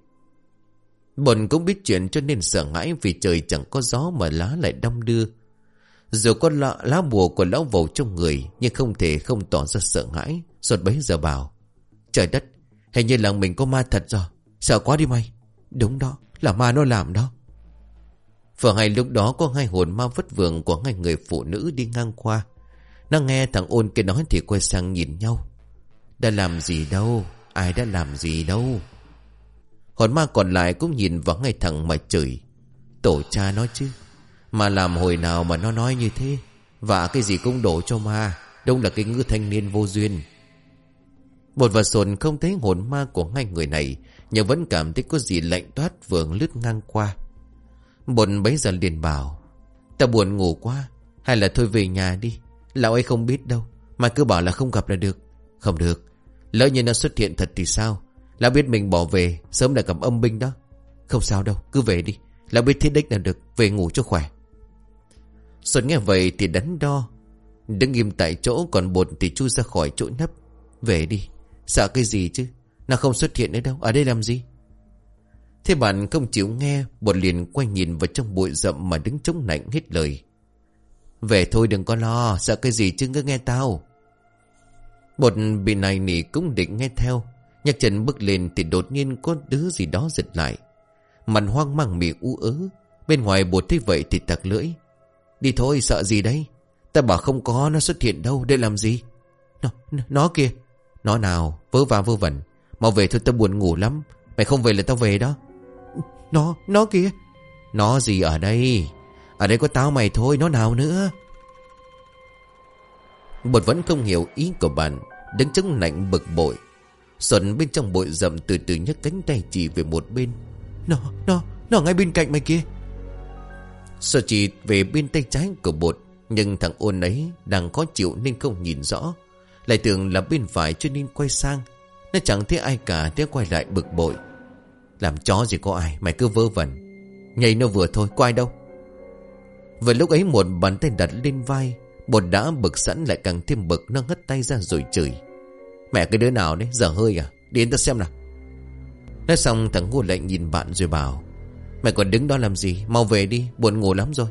Bột cũng biết chuyện cho nên sợ hãi vì trời chẳng có gió mà lá lại đong đưa. Dù có lạ, lá bùa của lão vầu trong người nhưng không thể không tỏ ra sợ hãi. Giọt bấy giờ bảo. Trời đất, hình như là mình có ma thật rồi. Sợ quá đi mày. Đúng đó, là ma nó làm đó. Vừa hay lúc đó có hai hồn ma vất vượng của hai người phụ nữ đi ngang qua. Nó nghe thằng ôn kia nói thì quay sang nhìn nhau. Đã làm gì đâu, ai đã làm gì đâu. Hồn ma còn lại cũng nhìn vào ngay thằng mà chửi. Tổ cha nói chứ. Mà làm hồi nào mà nó nói như thế. Và cái gì cũng đổ cho ma. Đông là cái ngư thanh niên vô duyên. Bột và sồn không thấy hồn ma của hai người này nhưng vẫn cảm thấy có gì lạnh toát vượng lướt ngang qua. Bồn bấy giờ liền bảo, Ta buồn ngủ quá, Hay là thôi về nhà đi. Lão ấy không biết đâu, Mà cứ bảo là không gặp là được. Không được. Lỡ như nó xuất hiện thật thì sao? Lão biết mình bỏ về, Sớm đã gặp âm binh đó. Không sao đâu, Cứ về đi. Lão biết thiết đích là được, Về ngủ cho khỏe. Xuân nghe vậy thì đắn đo, Đứng im tại chỗ, còn bồn thì chui ra khỏi chỗ nấp. Về đi. Sợ cái gì chứ? Nó không xuất hiện nữa đâu. Ở đây làm gì? Thế bạn không chịu nghe Bột liền quay nhìn vào trong bụi rậm Mà đứng chống nạnh hết lời. Về thôi đừng có lo Sợ cái gì chứ cứ nghe tao. Bột bị này nỉ cũng định nghe theo. Nhạc trần bước lên thì đột nhiên có đứa gì đó giật lại. Mặt hoang mang mì u ớ. Bên ngoài bột thấy vậy thì tặc lưỡi. Đi thôi sợ gì đấy? Ta bảo không có nó xuất hiện đâu Để làm gì? Nó, nó kia Nó nào vớ va vớ vẩn. Mau về thôi ta buồn ngủ lắm. Mày không về là tao về đó. Nó, nó kia Nó gì ở đây? Ở đây có tao mày thôi, nó nào nữa? Bột vẫn không hiểu ý của bạn Đứng chống lạnh bực bội. Xuân bên trong bụi rậm từ từ nhấc cánh tay chỉ về một bên. Nó, nó, nó ngay bên cạnh mày kia Sợ chỉ về bên tay trái của bột Nhưng thằng ôn ấy đang khó chịu nên không nhìn rõ. Lại tưởng là bên phải cho nên quay sang nó chẳng thấy ai cả, Thế quay lại bực bội. Làm chó gì có ai, Mày cứ vơ vẩn. Nhảy nó vừa thôi, có ai đâu. Vừa lúc ấy một bàn tay đặt lên vai, Bột đã bực sẵn lại càng thêm bực, Nó hất tay ra rồi chửi. Mẹ cái đứa nào đấy, giờ hơi à đến ta xem nào. Nói xong, thằng ngô lệnh nhìn bạn rồi bảo, Mày còn đứng đó làm gì? Mau về đi, buồn ngủ lắm rồi.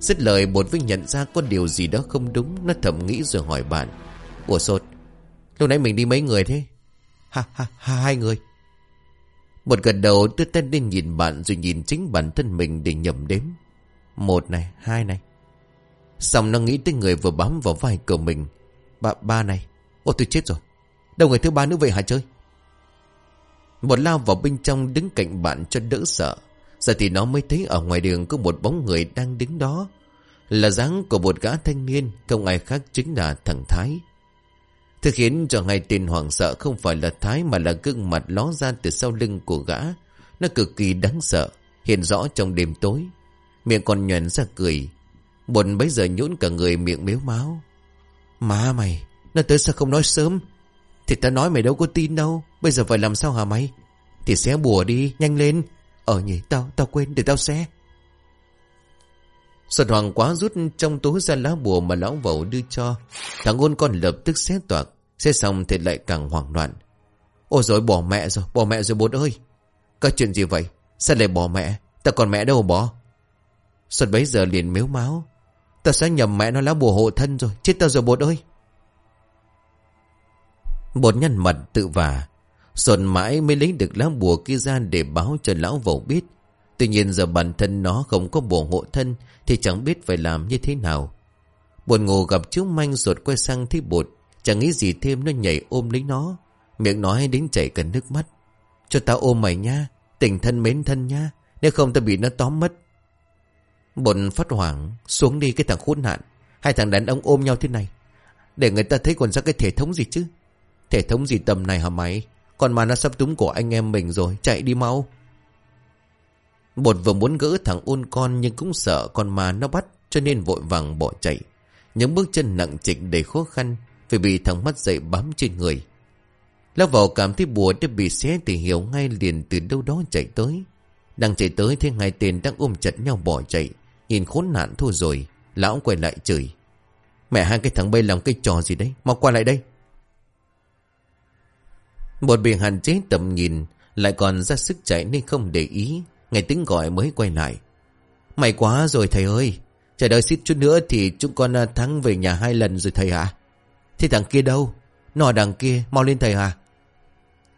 Dứt lời, bột với nhận ra có điều gì đó không đúng, Nó thầm nghĩ rồi hỏi bạn, Ủa sột Lúc nãy mình đi mấy người thế? Ha ha ha hai người. Một gật đầu đưa tên lên nhìn bạn Rồi nhìn chính bản thân mình để nhầm đếm. Một này hai này. Xong nó nghĩ tới người vừa bám vào vai của mình. Ba, ba này. Ô tôi chết rồi. Đâu người thứ ba nữa vậy hả chơi Một lao vào bên trong đứng cạnh bạn cho đỡ sợ. Giờ thì nó mới thấy ở ngoài đường có một bóng người đang đứng đó. Là dáng của một gã thanh niên Không ai khác chính là thằng Thái. Thực khiến cho hai tên hoảng sợ không phải là Thái Mà là gương mặt ló ra từ sau lưng của gã. Nó cực kỳ đáng sợ, Hiện rõ trong đêm tối. Miệng còn nhuền ra cười. Buồn bấy giờ nhũn cả người miệng miếu máu. Má mày, Nó tới sao không nói sớm? Thì ta nói mày đâu có tin đâu. Bây giờ phải làm sao hả mày? Thì xé bùa đi, nhanh lên. Ờ nhỉ, tao tao quên để tao xé. Xuân Hoàng quá rút trong túi ra lá bùa mà lão vẩu đưa cho. Thằng ngôn con lập tức xé toạc. Xé xong thì lại càng hoảng loạn. Ôi rồi bỏ mẹ rồi, bỏ mẹ rồi bố ơi. Có chuyện gì vậy? Sao lại bỏ mẹ? Ta còn mẹ đâu bỏ? Xuân bấy giờ liền mếu máu. Ta sẽ nhầm mẹ nó lá bùa hộ thân rồi. Chết tao rồi bột ơi. Bột nhăn mặt tự vả. Xuân mãi mới lấy được lá bùa kia ra để báo cho lão vẩu biết. Tuy nhiên giờ bản thân nó không có bùa hộ thân, thì chẳng biết phải làm như thế nào. Buồn ngủ gặp chú Manh ruột quay sang thấy bột. Chẳng nghĩ gì thêm nó nhảy ôm lấy nó. Miệng nói đến chảy cả nước mắt. Cho tao ôm mày nha. Tình thân mến thân nha. Nếu không tao bị nó tóm mất. Bột phát hoảng. Xuống đi cái thằng khốn nạn. Hai thằng đàn ông ôm nhau thế này. Để người ta thấy còn ra cái thể thống gì chứ. Thể thống gì tầm này hả mày? Còn mà nó sắp túng cổ anh em mình rồi. Chạy đi mau. Bột vừa muốn gỡ thằng ôn con nhưng cũng sợ con ma nó bắt, cho nên vội vàng bỏ chạy. Những bước chân nặng trịch đầy khó khăn vì bị thằng mắt dậy bám trên người. Lao vào cảm thấy bùa đã bị xé thì hiểu ngay liền từ đâu đó chạy tới. Đang chạy tới thấy hai tên đang ôm chặt nhau bỏ chạy. Nhìn khốn nạn thôi rồi. Lão quay lại chửi. Mẹ hai cái thằng bay làm cái trò gì đấy. Mau qua lại đây. Một bị hạn chế tầm nhìn. Lại còn ra sức chạy nên không để ý. Nghe tiếng gọi mới quay lại. May quá rồi thầy ơi. Chờ đợi xít chút nữa thì chúng con à, thắng về nhà hai lần rồi thầy ạ Thế thằng kia đâu? Nó đằng kia, mau lên thầy à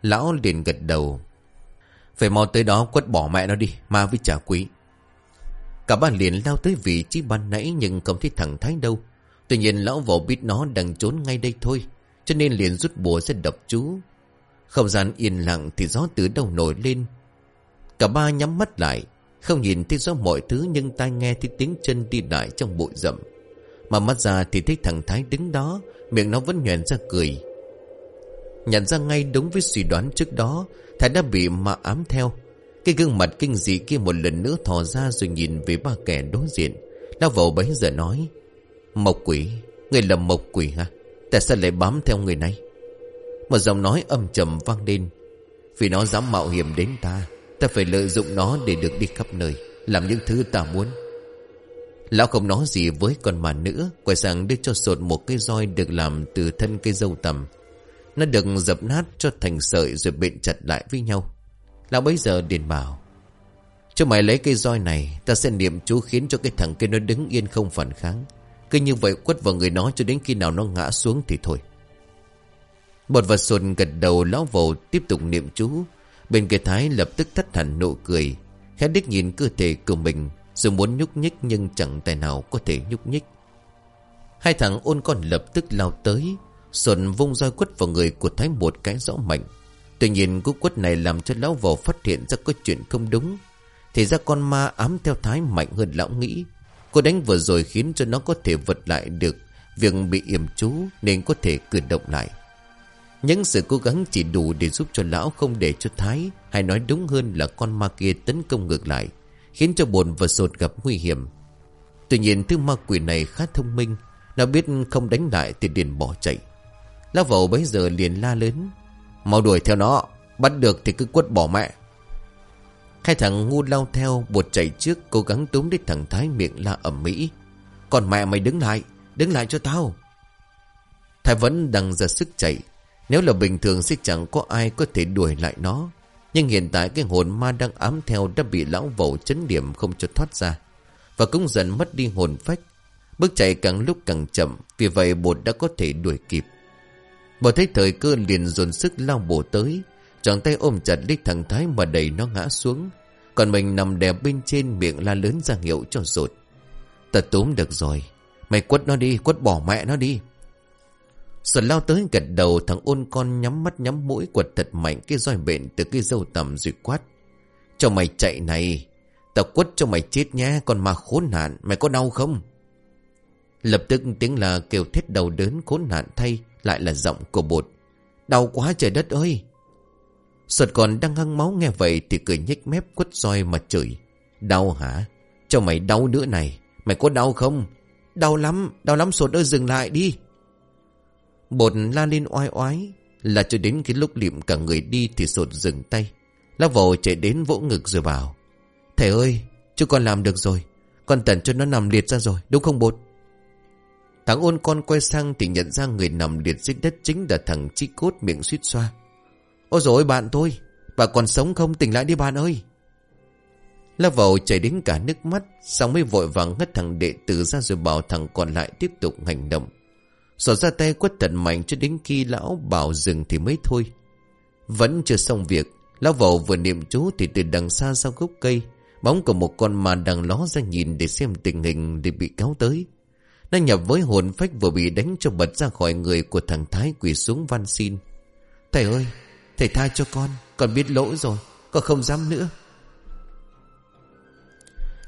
Lão liền gật đầu. Phải mau tới đó quất bỏ mẹ nó đi, ma với trả quý. Cả ba liền lao tới vị trí ban nãy nhưng không thấy thằng Thái đâu. Tuy nhiên lão vỏ biết nó đang trốn ngay đây thôi. Cho nên liền rút bùa ra đập chú. Không gian yên lặng thì gió từ đâu nổi lên Cả ba nhắm mắt lại, Không nhìn thấy rõ mọi thứ Nhưng tai nghe thấy tiếng chân đi lại trong bụi rậm. Mà mắt ra thì thấy thằng Thái đứng đó, Miệng nó vẫn nhoèn ra cười. Nhận ra ngay đúng với suy đoán trước đó, Thái đã bị mạ ám theo. Cái gương mặt kinh dị kia một lần nữa thò ra Rồi nhìn về ba kẻ đối diện. Nó vào bấy giờ nói, Mộc quỷ, Người là mộc quỷ hả? Tại sao lại bám theo người này? Một giọng nói âm trầm vang lên, Vì nó dám mạo hiểm đến ta. Ta phải lợi dụng nó để được đi khắp nơi, Làm những thứ ta muốn. Lão không nói gì với con mà nữa, Quay sang đưa cho sột một cây roi Được làm từ thân cây dâu tầm Nó được dập nát cho thành sợi Rồi bện chặt lại với nhau. Lão bấy giờ điền bảo, Cho mày lấy cây roi này, Ta sẽ niệm chú khiến cho cái thằng kia nó đứng yên không phản kháng. Cứ như vậy quất vào người nó Cho đến khi nào nó ngã xuống thì thôi. Bột và sột gật đầu, Lão vầu tiếp tục niệm chú Bên kia thái lập tức thất hẳn nụ cười. Khẽ đích nhìn cơ thể của mình, Dù muốn nhúc nhích nhưng chẳng tài nào có thể nhúc nhích. Hai thằng ôn con lập tức lao tới Xuân vung roi quất vào người của Thái một cái rõ mạnh. Tuy nhiên cú quất này làm cho lão vò phát hiện ra có chuyện không đúng, Thì ra con ma ám theo Thái mạnh hơn lão nghĩ. Cô đánh vừa rồi khiến cho nó có thể vật lại được Việc bị yểm chú nên có thể cử động lại những sự cố gắng chỉ đủ để giúp cho lão không để cho Thái Hay nói đúng hơn là con ma kia tấn công ngược lại, Khiến cho bồn và sột gặp nguy hiểm. Tuy nhiên thứ ma quỷ này khá thông minh Nó biết không đánh lại thì liền bỏ chạy. Lão vẩu bấy giờ liền la lớn, Mau đuổi theo nó, Bắt được thì cứ quất bỏ mẹ. Hai thằng ngu lao theo Bột chạy trước, cố gắng túm đến thằng Thái miệng la ẩm mỹ Còn mẹ mày đứng lại Đứng lại cho tao. Thái vẫn đang ra sức chạy nếu là bình thường sẽ chẳng có ai có thể đuổi lại nó. Nhưng hiện tại cái hồn ma đang ám theo đã bị lão vẩu chấn điểm không cho thoát ra. Và cũng dần mất đi hồn phách. Bước chạy càng lúc càng chậm, vì vậy bột đã có thể đuổi kịp. Bột thấy thời cơ liền dồn sức lao bổ tới, chọn tay ôm chặt lấy thằng Thái mà đẩy nó ngã xuống. Còn mình nằm đè bên trên miệng la lớn ra hiệu cho rột. tật túm được rồi, mày quất nó đi, quất bỏ mẹ nó đi. Sở lao tới gật đầu thằng ôn con nhắm mắt nhắm mũi quật thật mạnh cái roi bện từ cái dâu tầm rồi quát. Cho mày chạy này, tao quất cho mày chết nhé, còn mà khốn nạn, mày có đau không? Lập tức tiếng là kêu thét đầu đớn khốn nạn thay, lại là giọng của bột. Đau quá trời đất ơi! Sột còn đang hăng máu nghe vậy thì cười nhếch mép quất roi mà chửi. Đau hả? Cho mày đau nữa này, mày có đau không? Đau lắm, đau lắm sột ơi dừng lại đi. Bột la lên oai oái, Là cho đến cái lúc liệm cả người đi Thì sột dừng tay. Lá vồ chạy đến vỗ ngực rồi bảo, Thầy ơi, chú con làm được rồi, Con tần cho nó nằm liệt ra rồi, đúng không bột? Thằng ôn con quay sang Thì nhận ra người nằm liệt dưới đất Chính là thằng chi cốt miệng suýt xoa. Ôi dồi bạn tôi, Bà còn sống không? Tỉnh lại đi bạn ơi. Lão vầu chảy đến cả nước mắt, Xong mới vội vàng ngất thằng đệ tử ra rồi bảo thằng còn lại tiếp tục hành động. Sỏ ra tay quất thật mạnh cho đến khi lão bảo dừng thì mới thôi. Vẫn chưa xong việc, lão vào vừa niệm chú thì từ đằng xa sau gốc cây, bóng của một con ma đang ló ra nhìn để xem tình hình để bị kéo tới. Nó nhập với hồn phách vừa bị đánh cho bật ra khỏi người của thằng Thái quỳ xuống van xin. Thầy ơi, thầy tha cho con, con biết lỗi rồi, con không dám nữa.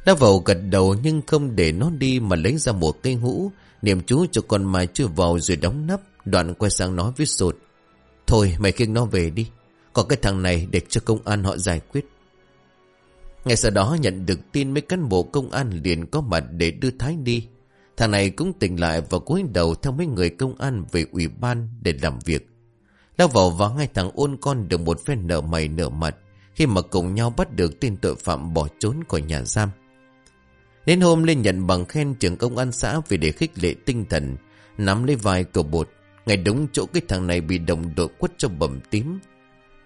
Lão vào gật đầu nhưng không để nó đi mà lấy ra một cây hũ Niệm chú cho con mai chưa vào rồi đóng nắp, Đoạn quay sang nói với sột. Thôi, mày khiêng nó về đi. Còn cái thằng này để cho công an họ giải quyết. Ngay sau đó nhận được tin mấy cán bộ công an liền có mặt để đưa Thái đi. Thằng này cũng tỉnh lại và cúi đầu theo mấy người công an về ủy ban để làm việc. Lao vào và ngay thằng ôn con được một phen nở mày nở mặt, Khi mà cùng nhau bắt được tên tội phạm bỏ trốn khỏi nhà giam. Đến hôm lên nhận bằng khen trưởng công an xã vì để khích lệ tinh thần, nắm lấy vai cậu bột. Ngày đúng chỗ cái thằng này bị đồng đội quất cho bầm tím.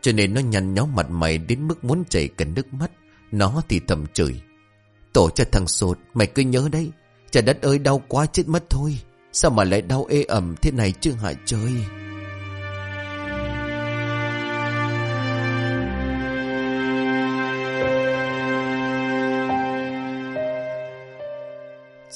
Cho nên nó nhăn nhó mặt mày đến mức muốn chảy cả nước mắt. Nó thì thầm chửi. Tổ cho thằng sột, mày cứ nhớ đấy. Trời đất ơi đau quá chết mất thôi. Sao mà lại đau ê ẩm thế này chứ hại trời.